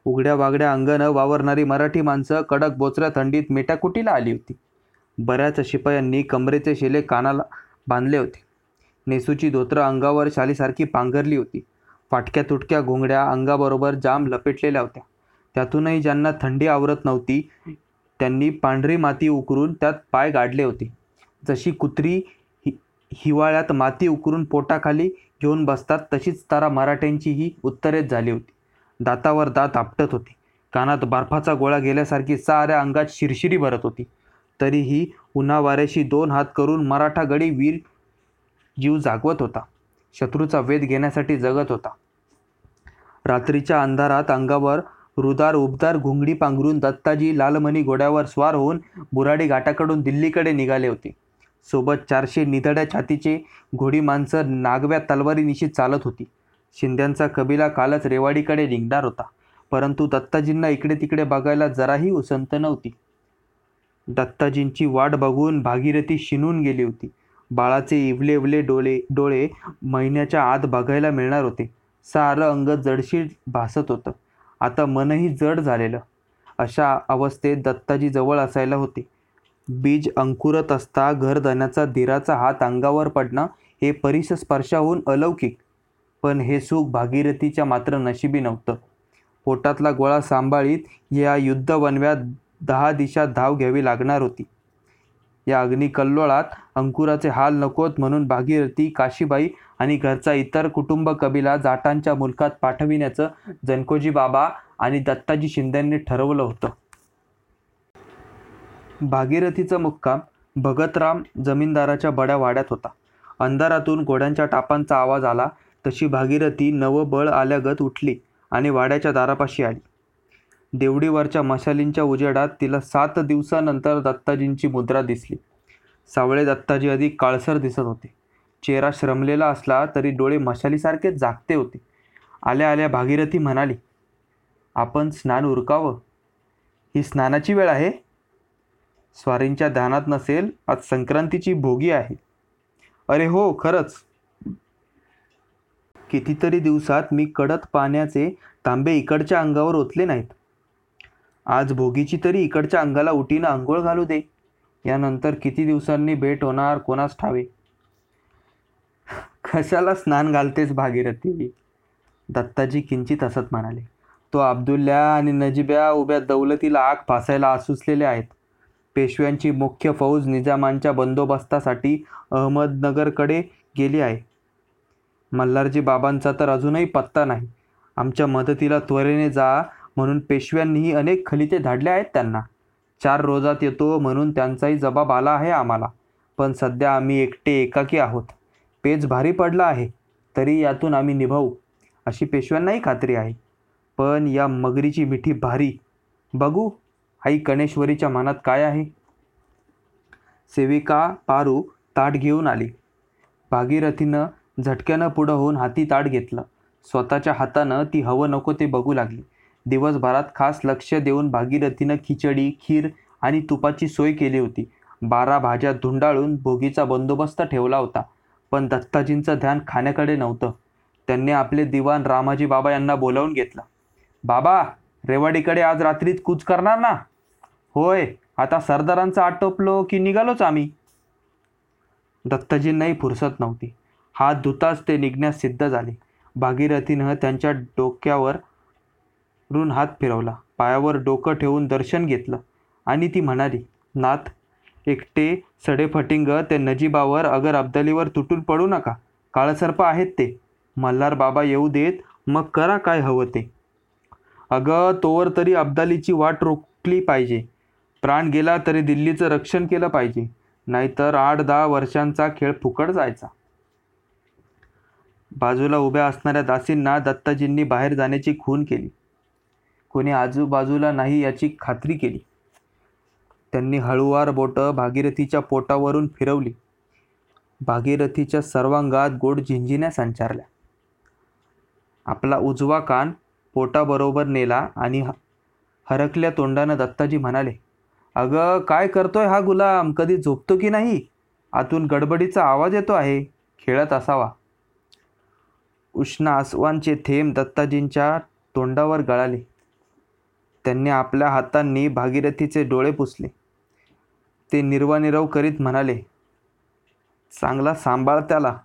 उघड्या वागड्या अंगानं वावरणारी मराठी माणसं कडक बोचऱ्या थंडीत मेटाकुटीला आली होती. बऱ्याच शिपायांनी कमरेचे शिले कानाला बांधले होते. नेसूची धोत्रं अंगावर शालीसारखी पांघरली होती. फाटक्या तुटक्या घोंगड्या अंगाबरोबर जाम लपेटलेल्या होत्या. त्यातूनही ज्यांना थंडी आवरत नव्हती त्यांनी पांढरी माती उकरून त्यात पाय गाडले होते. जशी कुत्री हि हिवाळ्यात माती उकरून पोटाखाली घेऊन बसतात तशीच तारा मराठ्यांची ही उत्तरेत झाली होती. दातावर दात आपटत होते. कानात बर्फाचा गोळा गेल्यासारखी साऱ्या अंगात शिरशिरी भरत होती. तरीही उन्हावाऱ्याशी दोन हात करून मराठा गडी वीर जीव जागवत होता. शत्रूचा वेध घेण्यासाठी जगत होता. रात्रीच्या अंधारात अंगावर रुदार उबदार घुंगडी पांघरून दत्ताजी लालमणी घोड्यावर स्वार होऊन बुराडी घाटाकडून दिल्लीकडे निघाले होते. सोबत चारशे निधड्या छातीचे घोडी माणसं नागव्या तलवारीनिशी चालत होती. शिंद्यांचा कबिला कालच रेवाडीकडे निघणार होता. परंतु दत्ताजींना इकडे तिकडे बघायला जराही उसंत नव्हती. दत्ताजींची वाट बघून भागीरथी शिनून गेली होती. बाळाचे इवले इवले डोळे डोळे महिन्याच्या आत बघायला मिळणार होते. सारं अंग जडशीर भासत होतं. आता मनही जड झालेलं. अशा अवस्थेत दत्ताजी जवळ असायला होते. बीज अंकुरत असता घरधनाचा धीराचा हात अंगावर पडणं हे परिसस्पर्शाहून अलौकिक. पण हे सुख भागीरथीच्या मात्र नशिबी नव्हतं. पोटातला गोळा सांभाळीत या युद्ध वनव्यात दहा दिशा धाव घ्यावी लागणार होती. या अग्निकल्लोळात अंकुराचे हाल नकोत म्हणून भागीरथी काशीबाई आणि घरचा इतर कुटुंब कबिला जाटांच्या मुलकात पाठविण्याचं जनकोजी बाबा आणि दत्ताजी शिंदेंनी ठरवलं होतं. भागीरथीचा मुक्काम भगतराम जमीनदाराच्या बड्या वाड्यात होता. अंधारातून घोड्यांच्या टापांचा आवाज आला तशी भागीरथी नवं बळ आल्यागत उठली आणि वाड्याच्या दारापाशी आली. देवडीवरच्या मशालींच्या उजेडात तिला सात दिवसानंतर दत्ताजींची मुद्रा दिसली. सावळे दत्ताजी अधिक काळसर दिसत होते. चेहरा श्रमलेला असला तरी डोळे मशालीसारखे जागते होते. आल्या आल्या भागीरथी म्हणाली आपण स्नान उरकावं? ही स्नानाची वेळ आहे? स्वारींच्या ध्यानात नसेल आज संक्रांतीची भोगी आहे. अरे हो खरंच. कितीतरी दिवसात मी कडत पाण्याचे तांबे इकडच्या अंगावर ओतले नाहीत. आज भोगीची तरी इकडच्या अंगाला उटीनं आंघोळ घालू दे. यानंतर किती दिवसांनी भेट होणार कोणास ठावे? कशाला स्नान घालतेस भागीरथी? दत्ताजी किंचित हसत म्हणाले. तो अब्दुल्ल्या आणि नजिब्या उभ्या दौलतीला आग फासायला आसुसलेले आहेत. पेशव्यांची मुख्य फौज निजामांच्या बंदोबस्तासाठी अहमदनगरकडे गेली आहे. मल्हारजी बाबांचा तर अजूनही पत्ता नाही. आमच्या मदतीला त्वरेने जा म्हणून पेशव्यांनीही अनेक खलिते धाडले आहेत त्यांना. चार रोजात येतो म्हणून त्यांचाही जबाब आला आहे आम्हाला. पण सध्या आम्ही एकटे एकाकी आहोत. पेज भारी पडला आहे. तरी यातून आम्ही निभावू अशी पेशव्यांनाही खात्री आहे. पण या मगरीची मिठी भारी. बघू आई कणेश्वरीच्या मनात काय आहे? सेविका पारू ताट घेऊन आली. भागीरथीनं झटक्यानं पुढं होऊन हाती ताट घेतलं. स्वतःच्या हातानं ती हवं नको ते बघू लागली. दिवसभरात खास लक्ष देऊन भागीरथीनं खिचडी खीर आणि तुपाची सोय केली होती. बारा भाज्या धुंडाळून भोगीचा बंदोबस्त ठेवला होता. पण दत्ताजींचं ध्यान खाण्याकडे नव्हतं. त्यांनी आपले दिवाण रामाजी बाबा यांना बोलावून घेतलं. बाबा रेवाडीकडे आज रात्रीत कूच करणार ना? होय आता सरदारांचं आटोपलो की निघालोच आम्ही. दत्ताजींनाही फुरसत नव्हती. हात धुताच ते निघण्यास सिद्ध झाले. भागीरथीनं त्यांच्या डोक्यावर रून हात फिरवला. पायावर डोकं ठेवून दर्शन घेतलं. आणि ती म्हणाली नाथ एकटे सडेफटिंग ते नजीबावर अगर अब्दालीवर तुटून पडू नका. काळसर्प आहेत ते. मल्हार बाबा येऊ देत मग करा काय हवं ते. अगं तोवर तरी अब्दालीची वाट रोखली पाहिजे. प्राण गेला तरी दिल्लीचं रक्षण केलं पाहिजे. नाहीतर आठ दहा वर्षांचा खेळ फुकट जायचा. बाजूला उभ्या असणाऱ्या दासींना दत्ताजींनी बाहेर जाण्याची खून केली. कोणी आजूबाजूला नाही याची खात्री केली. त्यांनी हळुवार बोटं भागीरथीच्या पोटावरून फिरवली. भागीरथीच्या सर्वांगात गोड झिंझिन्या संचारल्या. आपला उजवा कान पोटाबरोबर नेला आणि ह- हरकल्या तोंडानं दत्ताजी म्हणाले अगं काय करतोय हा गुलाम? कधी झोपतो की नाही? आतून गडबडीचा आवाज येतो आहे. खेळत असावा. उष्ण आसवांचे थेंब दत्ताजींच्या तोंडावर गळाले. त्यांनी आपल्या हातांनी भागीरथीचे डोळे पुसले. ते निर्वानिरव करीत म्हणाले चांगला सांभाळ त्याला.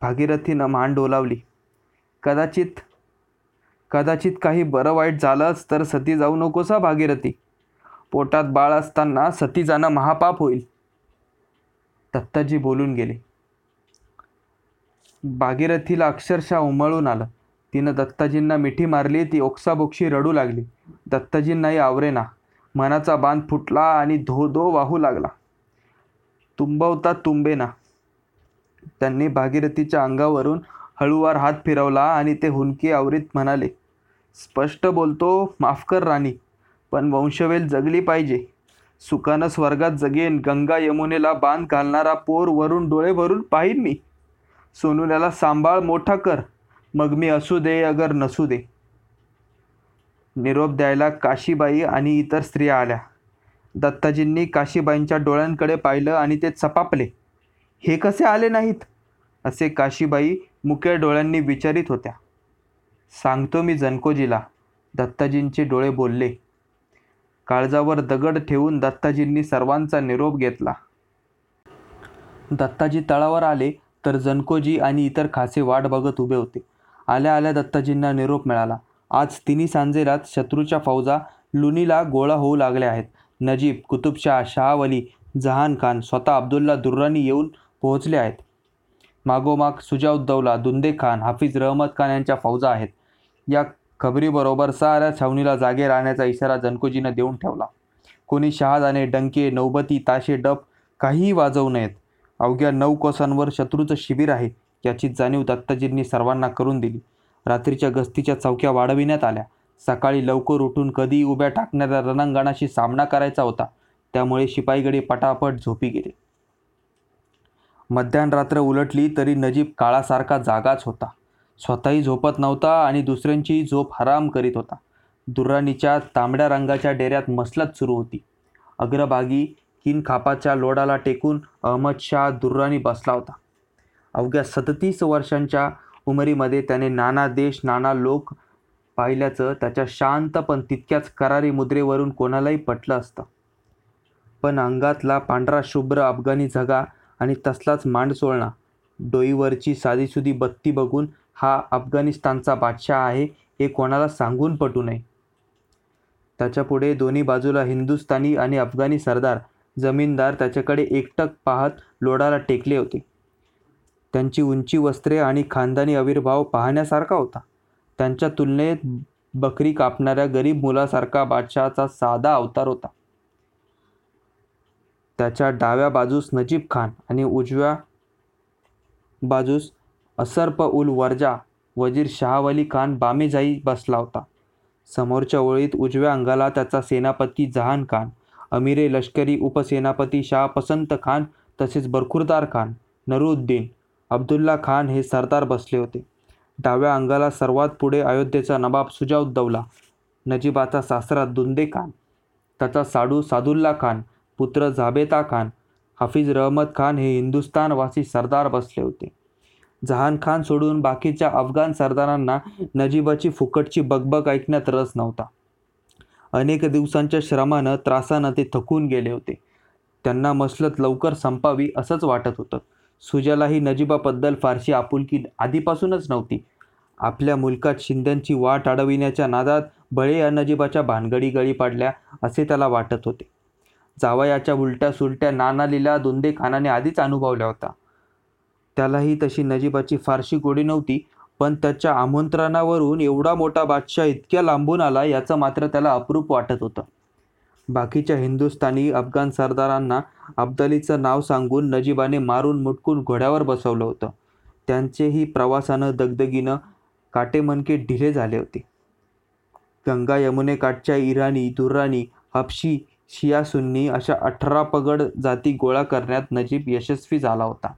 भागीरथीनं मान डोलावली. कदाचित कदाचित काही बरं वाईट झालंच तर सती जाऊ नकोसा भागीरथी. पोटात बाळ असताना सती जाणं महापाप होईल. दत्ताजी बोलून गेले. भागीरथीला अक्षरशः उमळून आलं. तिनं दत्ताजींना मिठी मारली ती ओक्साबोक्षी रडू लागली. दत्ताजींनाही आवरेना मनाचा बांध फुटला आणि धो धो वाहू लागला. तुंबवता तुंबेना त्यांनी भागीरथीच्या अंगावरून हळूवार हात फिरवला आणि ते हुंदके आवरीत म्हणाले स्पष्ट बोलतो माफ कर राणी. पण वंशवेल जगली पाहिजे. सुखानं स्वर्गात जगेन गंगा यमुनेला बांध घालणारा पोर वरून डोळे भरून पाहिन मी. सोनुल्याला सांभाळ मोठा कर. मग मी असू दे अगर नसू दे. निरोप द्यायला काशीबाई आणि इतर स्त्रिया आल्या. दत्ताजींनी काशीबाईंच्या डोळ्यांकडे पाहिलं आणि ते चपापले. हे कसे आले नाहीत? असे काशीबाई मुक्या डोळ्यांनी विचारित होत्या. सांगतो मी जनकोजीला दत्ताजींचे डोळे बोलले. काळजावर दगड ठेवून दत्ताजींनी सर्वांचा निरोप घेतला. दत्ताजी तळावर आले तर जनकोजी आणि इतर खासे वाट बघत उभे होते. आल्या आल्या दत्ताजींना निरोप मिळाला. आज तिन्ही सांजेरात शत्रूच्या फौजा लुनीला गोळा होऊ लागल्या आहेत. नजीब कुतुबशाह शहावली जहान खान स्वतः अब्दुल्ला दुर्रानी येऊन पोहोचले आहेत. मागोमाग सुजाउद्दौला दुंदे खान हाफिज रहमत खान यांच्या फौजा आहेत. या खबरीबरोबर साऱ्या छावणीला जागे राहण्याचा इशारा जनकोजीनं देऊन ठेवला. कोणी शहादाने डंके नौबती ताशे डप काहीही वाजवू नयेत. अवघ्या नऊ कोसांवर शत्रूचं शिबिर आहे याची जाणीव दत्ताजींनी सर्वांना करून दिली. रात्रीच्या गस्तीच्या चौक्या वाढविण्यात आल्या. सकाळी लवकर उठून कधी उभ्या टाकणाऱ्या रणांगणाशी सामना करायचा होता. त्यामुळे शिपाईगडे पटापट झोपी गेले. मध्यान रात्र उलटली तरी नजीब काळासारखा जागाच होता. स्वतःही झोपत नव्हता आणि दुसऱ्यांचीही झोप हराम करीत होता. दुर्राणीच्या तांबड्या रंगाच्या डेऱ्यात मसलत सुरू होती. अग्रभागी किन खापाच्या लोडाला टेकून अहमद शाह दुर्राणी बसला होता. अवघ्या सदतीस वर्षांच्या उमरीमध्ये त्याने नाना देश नाना लोक पाहिल्याचं त्याच्या शांत पण तितक्याच करारी मुद्रेवरून कोणालाही पटलं असतं. पण अंगातला पांढरा शुभ्र अफगाणी झगा आणि तसलाच मांडसोळणा डोईवरची साधीसुधी बत्ती बघून हा अफगाणिस्तानचा बादशाह आहे हे कोणाला सांगून पटू नये. त्याच्यापुढे दोन्ही बाजूला हिंदुस्थानी आणि अफगाणी सरदार जमीनदार त्याच्याकडे एकटक पाहत लोडाला टेकले होते. त्यांची उंची वस्त्रे आणि खानदानी आविर्भाव पाहण्यासारखा होता. त्यांच्या तुलनेत बकरी कापणाऱ्या गरीब मुलासारखा बादशहाचा साधा अवतार होता. त्याच्या डाव्या बाजूस नजीब खान आणि उजव्या बाजूस असर्प उल वर्जा वजीर शहावली खान बामेजाई बसला होता. समोरच्या ओळीत उजव्या अंगाला त्याचा सेनापती जहान खान अमिरे लष्करी उपसेनापती शाह पसंत खान तसेच बरखुरदार खान नरुद्दीन अब्दुल्ला खान हे सरदार बसले होते. डाव्या अंगाला सर्वात पुढे अयोध्येचा नवाब सुजाउद्दौला नजीबाचा सासरा दुंदे खान त्याचा साडू सादुल्ला खान पुत्र झाबेता खान हाफिज रहमत खान हे हिंदुस्थानवासी सरदार बसले होते. जहान खान सोडून बाकीच्या अफगाण सरदारांना नजीबाची फुकटची बगबग ऐकण्यात रस नव्हता. अनेक दिवसांच्या श्रमानं त्रासानं ते थकून गेले होते. त्यांना मसलत लवकर संपावी असंच वाटत होतं. सुजालाही नजीबाबद्दल फारशी आपुलकी आधीपासूनच नव्हती. आपल्या मुलकात शिंद्यांची वाट अडविण्याच्या नादात बळे या नजीबाच्या भानगडी गळी पाडल्या असे त्याला वाटत होते. जावयाच्या उलट्या सुलट्या नानालीला दोंदे खानाने आधीच अनुभवल्या होता त्यालाही तशी नजीबाची फारशी गोडी नव्हती पण त्याच्या आमंत्रणावरून एवढा मोठा बादशाह इतक्या लांबून आला याचं मात्र त्याला अप्रूप वाटत होतं. बाकीच्या हिंदुस्थानी अफगाण सरदारांना अब्दालीचं नाव सांगून नजीबाने मारून मुटकून घोड्यावर बसवलं होतं. त्यांचेही प्रवासानं दगदगीनं काटेमनके ढिले झाले होते. गंगा यमुनेकाठच्या इराणी दुर्राणी हपशी शिया सुन्नी अशा अठरा पगड जाती गोळा करण्यात नजीब यशस्वी झाला होता.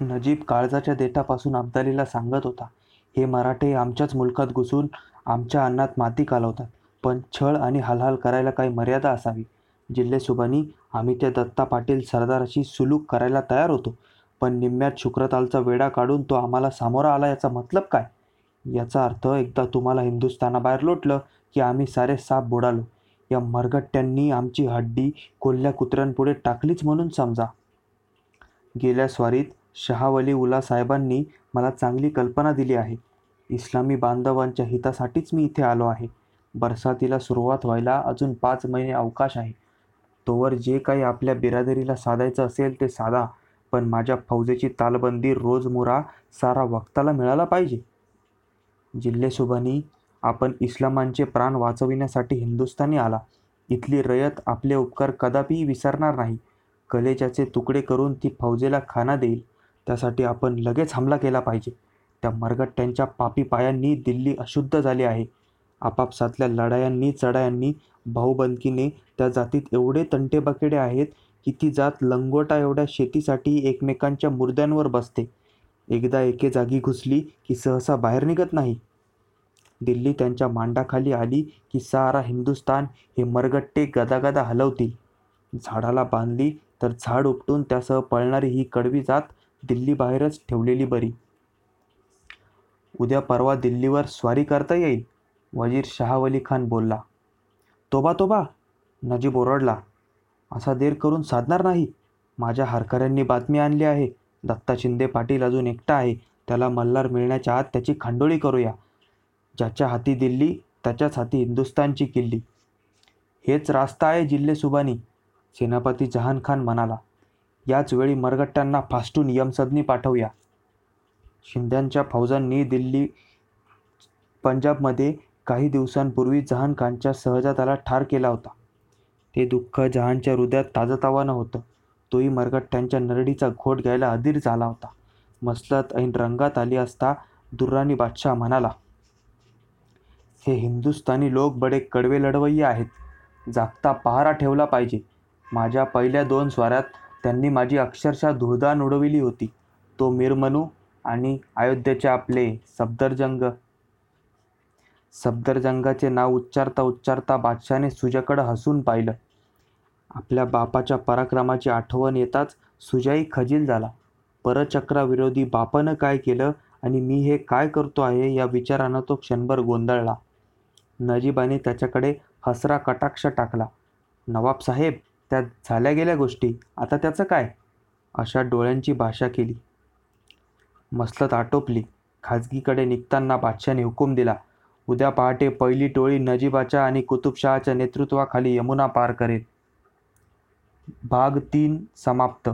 नजीब काळजाच्या देठापासून अब्दालीला सांगत होता हे मराठे आमच्याच मुलकात घुसून आमच्या अन्नात माती कालवतात पण छळ आणि हालहाल करायला काही मर्यादा असावी. जिल्हेसुबानी आम्ही त्या दत्ता पाटील सरदाराशी सुलूक करायला तयार होतो पण निम्म्यात शुक्रतालचा वेडा काढून तो आम्हाला सामोरा आला याचा मतलब काय याचा अर्थ एकदा तुम्हाला हिंदुस्थानाबाहेर लोटलं की आम्ही सारे साप बुडालो. या मरगट्ट्यांनी आमची हड्डी कोल्ह्या कुत्र्यांपुढे टाकलीच म्हणून समजा. गेल्या स्वारीत शहावली उला साहेबांनी मला चांगली कल्पना दिली आहे. इस्लामी बांधवांच्या हितासाठीच मी इथे आलो आहे. बरसातीला सुरुवात व्हायला अजून पाच महिने अवकाश आहे. तोवर जे काही आपल्या बिरादरीला साधायचं असेल ते साधा पण माझ्या फौजेची तालबंदी रोजमुरा सारा वक्ताला मिळाला पाहिजे. जिल्हेसुभानी आपण इस्लामांचे प्राण वाचविण्यासाठी हिंदुस्थानी आला. इथली रयत आपले उपकार कदापिही विसरणार नाही. कलेजाचे तुकडे करून ती फौजेला खाना देईल. त्यासाठी आपण लगेच हमला केला पाहिजे. त्या मरगट्ट्यांच्या पापी पायांनी दिल्ली अशुद्ध झाली आहे. आपापसातल्या लढायांनी चढायांनी भाऊबंदकीने त्या जातीत एवढे तंटेबकेडे आहेत की ती जात लंगोटा एवढ्या शेतीसाठी एकमेकांच्या मुर्द्यांवर बसते. एकदा एके जागी घुसली की सहसा बाहेर निघत नाही. दिल्ली त्यांच्या मांडाखाली आली की सारा हिंदुस्तान हे मरगट्टे गदागदा हलवतील. झाडाला बांधली तर झाड उपटून त्यासह पळणारी ही कडवी जात दिल्लीबाहेरच ठेवलेली बरी. उद्या परवा दिल्लीवर स्वारी करता येईल वजीर शहावली खान बोलला. तोबा तोबा नजीब ओरडला. असा देर करून साधणार नाही. माझ्या हरकऱ्यांनी बातमी आणली आहे. दत्ता शिंदे पाटील अजून एकटा आहे. त्याला मल्हार मिळण्याच्या आत त्याची खांडोळी करूया. ज्याच्या हाती दिल्ली त्याच्याच हाती हिंदुस्तानची किल्ली. हेच रास्ता आहे जिल्हे सुबानी सेनापती जहान खान म्हणाला. याच वेळी मरगट्ट्यांना फास्टून यमसदनी पाठवूया. शिंद्यांच्या फौजांनी दिल्ली पंजाबमध्ये काही दिवसांपूर्वी जहान खानच्या सहजाताला ठार केला होता. ते दुःख जहानच्या हृदयात ताजंतावानं होतं. तोही मरगट्ट्यांच्या नरडीचा घोट घ्यायला अधीर झाला होता. मसलत ऐन रंगात आली असता दुर्राणी बादशाह म्हणाला हे हिंदुस्थानी लोक बडे कडवे लढवय्ये आहेत. जागता पहारा ठेवला पाहिजे. माझ्या पहिल्या दोन स्वाऱ्यात त्यांनी माझी अक्षरशः धुळदान उडविली होती. तो मिरमनू आणि अयोध्येचे आपले सफदरजंग. सफदरजंगाचे नाव उच्चारता उच्चारता बादशाने सुजाकडं हसून पाहिलं. आपल्या बापाच्या पराक्रमाची आठवण येताच सुजाई खजील झाला. परचक्राविरोधी बापानं काय केलं आणि मी हे काय करतो आहे या विचारानं तो क्षणभर गोंधळला. नजीबाने त्याच्याकडे हसरा कटाक्ष टाकला. नवाबसाहेब त्या झाल्या गेल्या गोष्टी. आता त्याचं काय? अशा डोळ्यांची भाषा केली. मसलत आटोपली. खाजगीकडे निघताना बादशाने हुकूम दिला. उद्या पहाटे पहिली टोळी नजीबाच्या आणि कुतुबशहाच्या नेतृत्वाखाली यमुना पार करेल. भाग तीन समाप्त.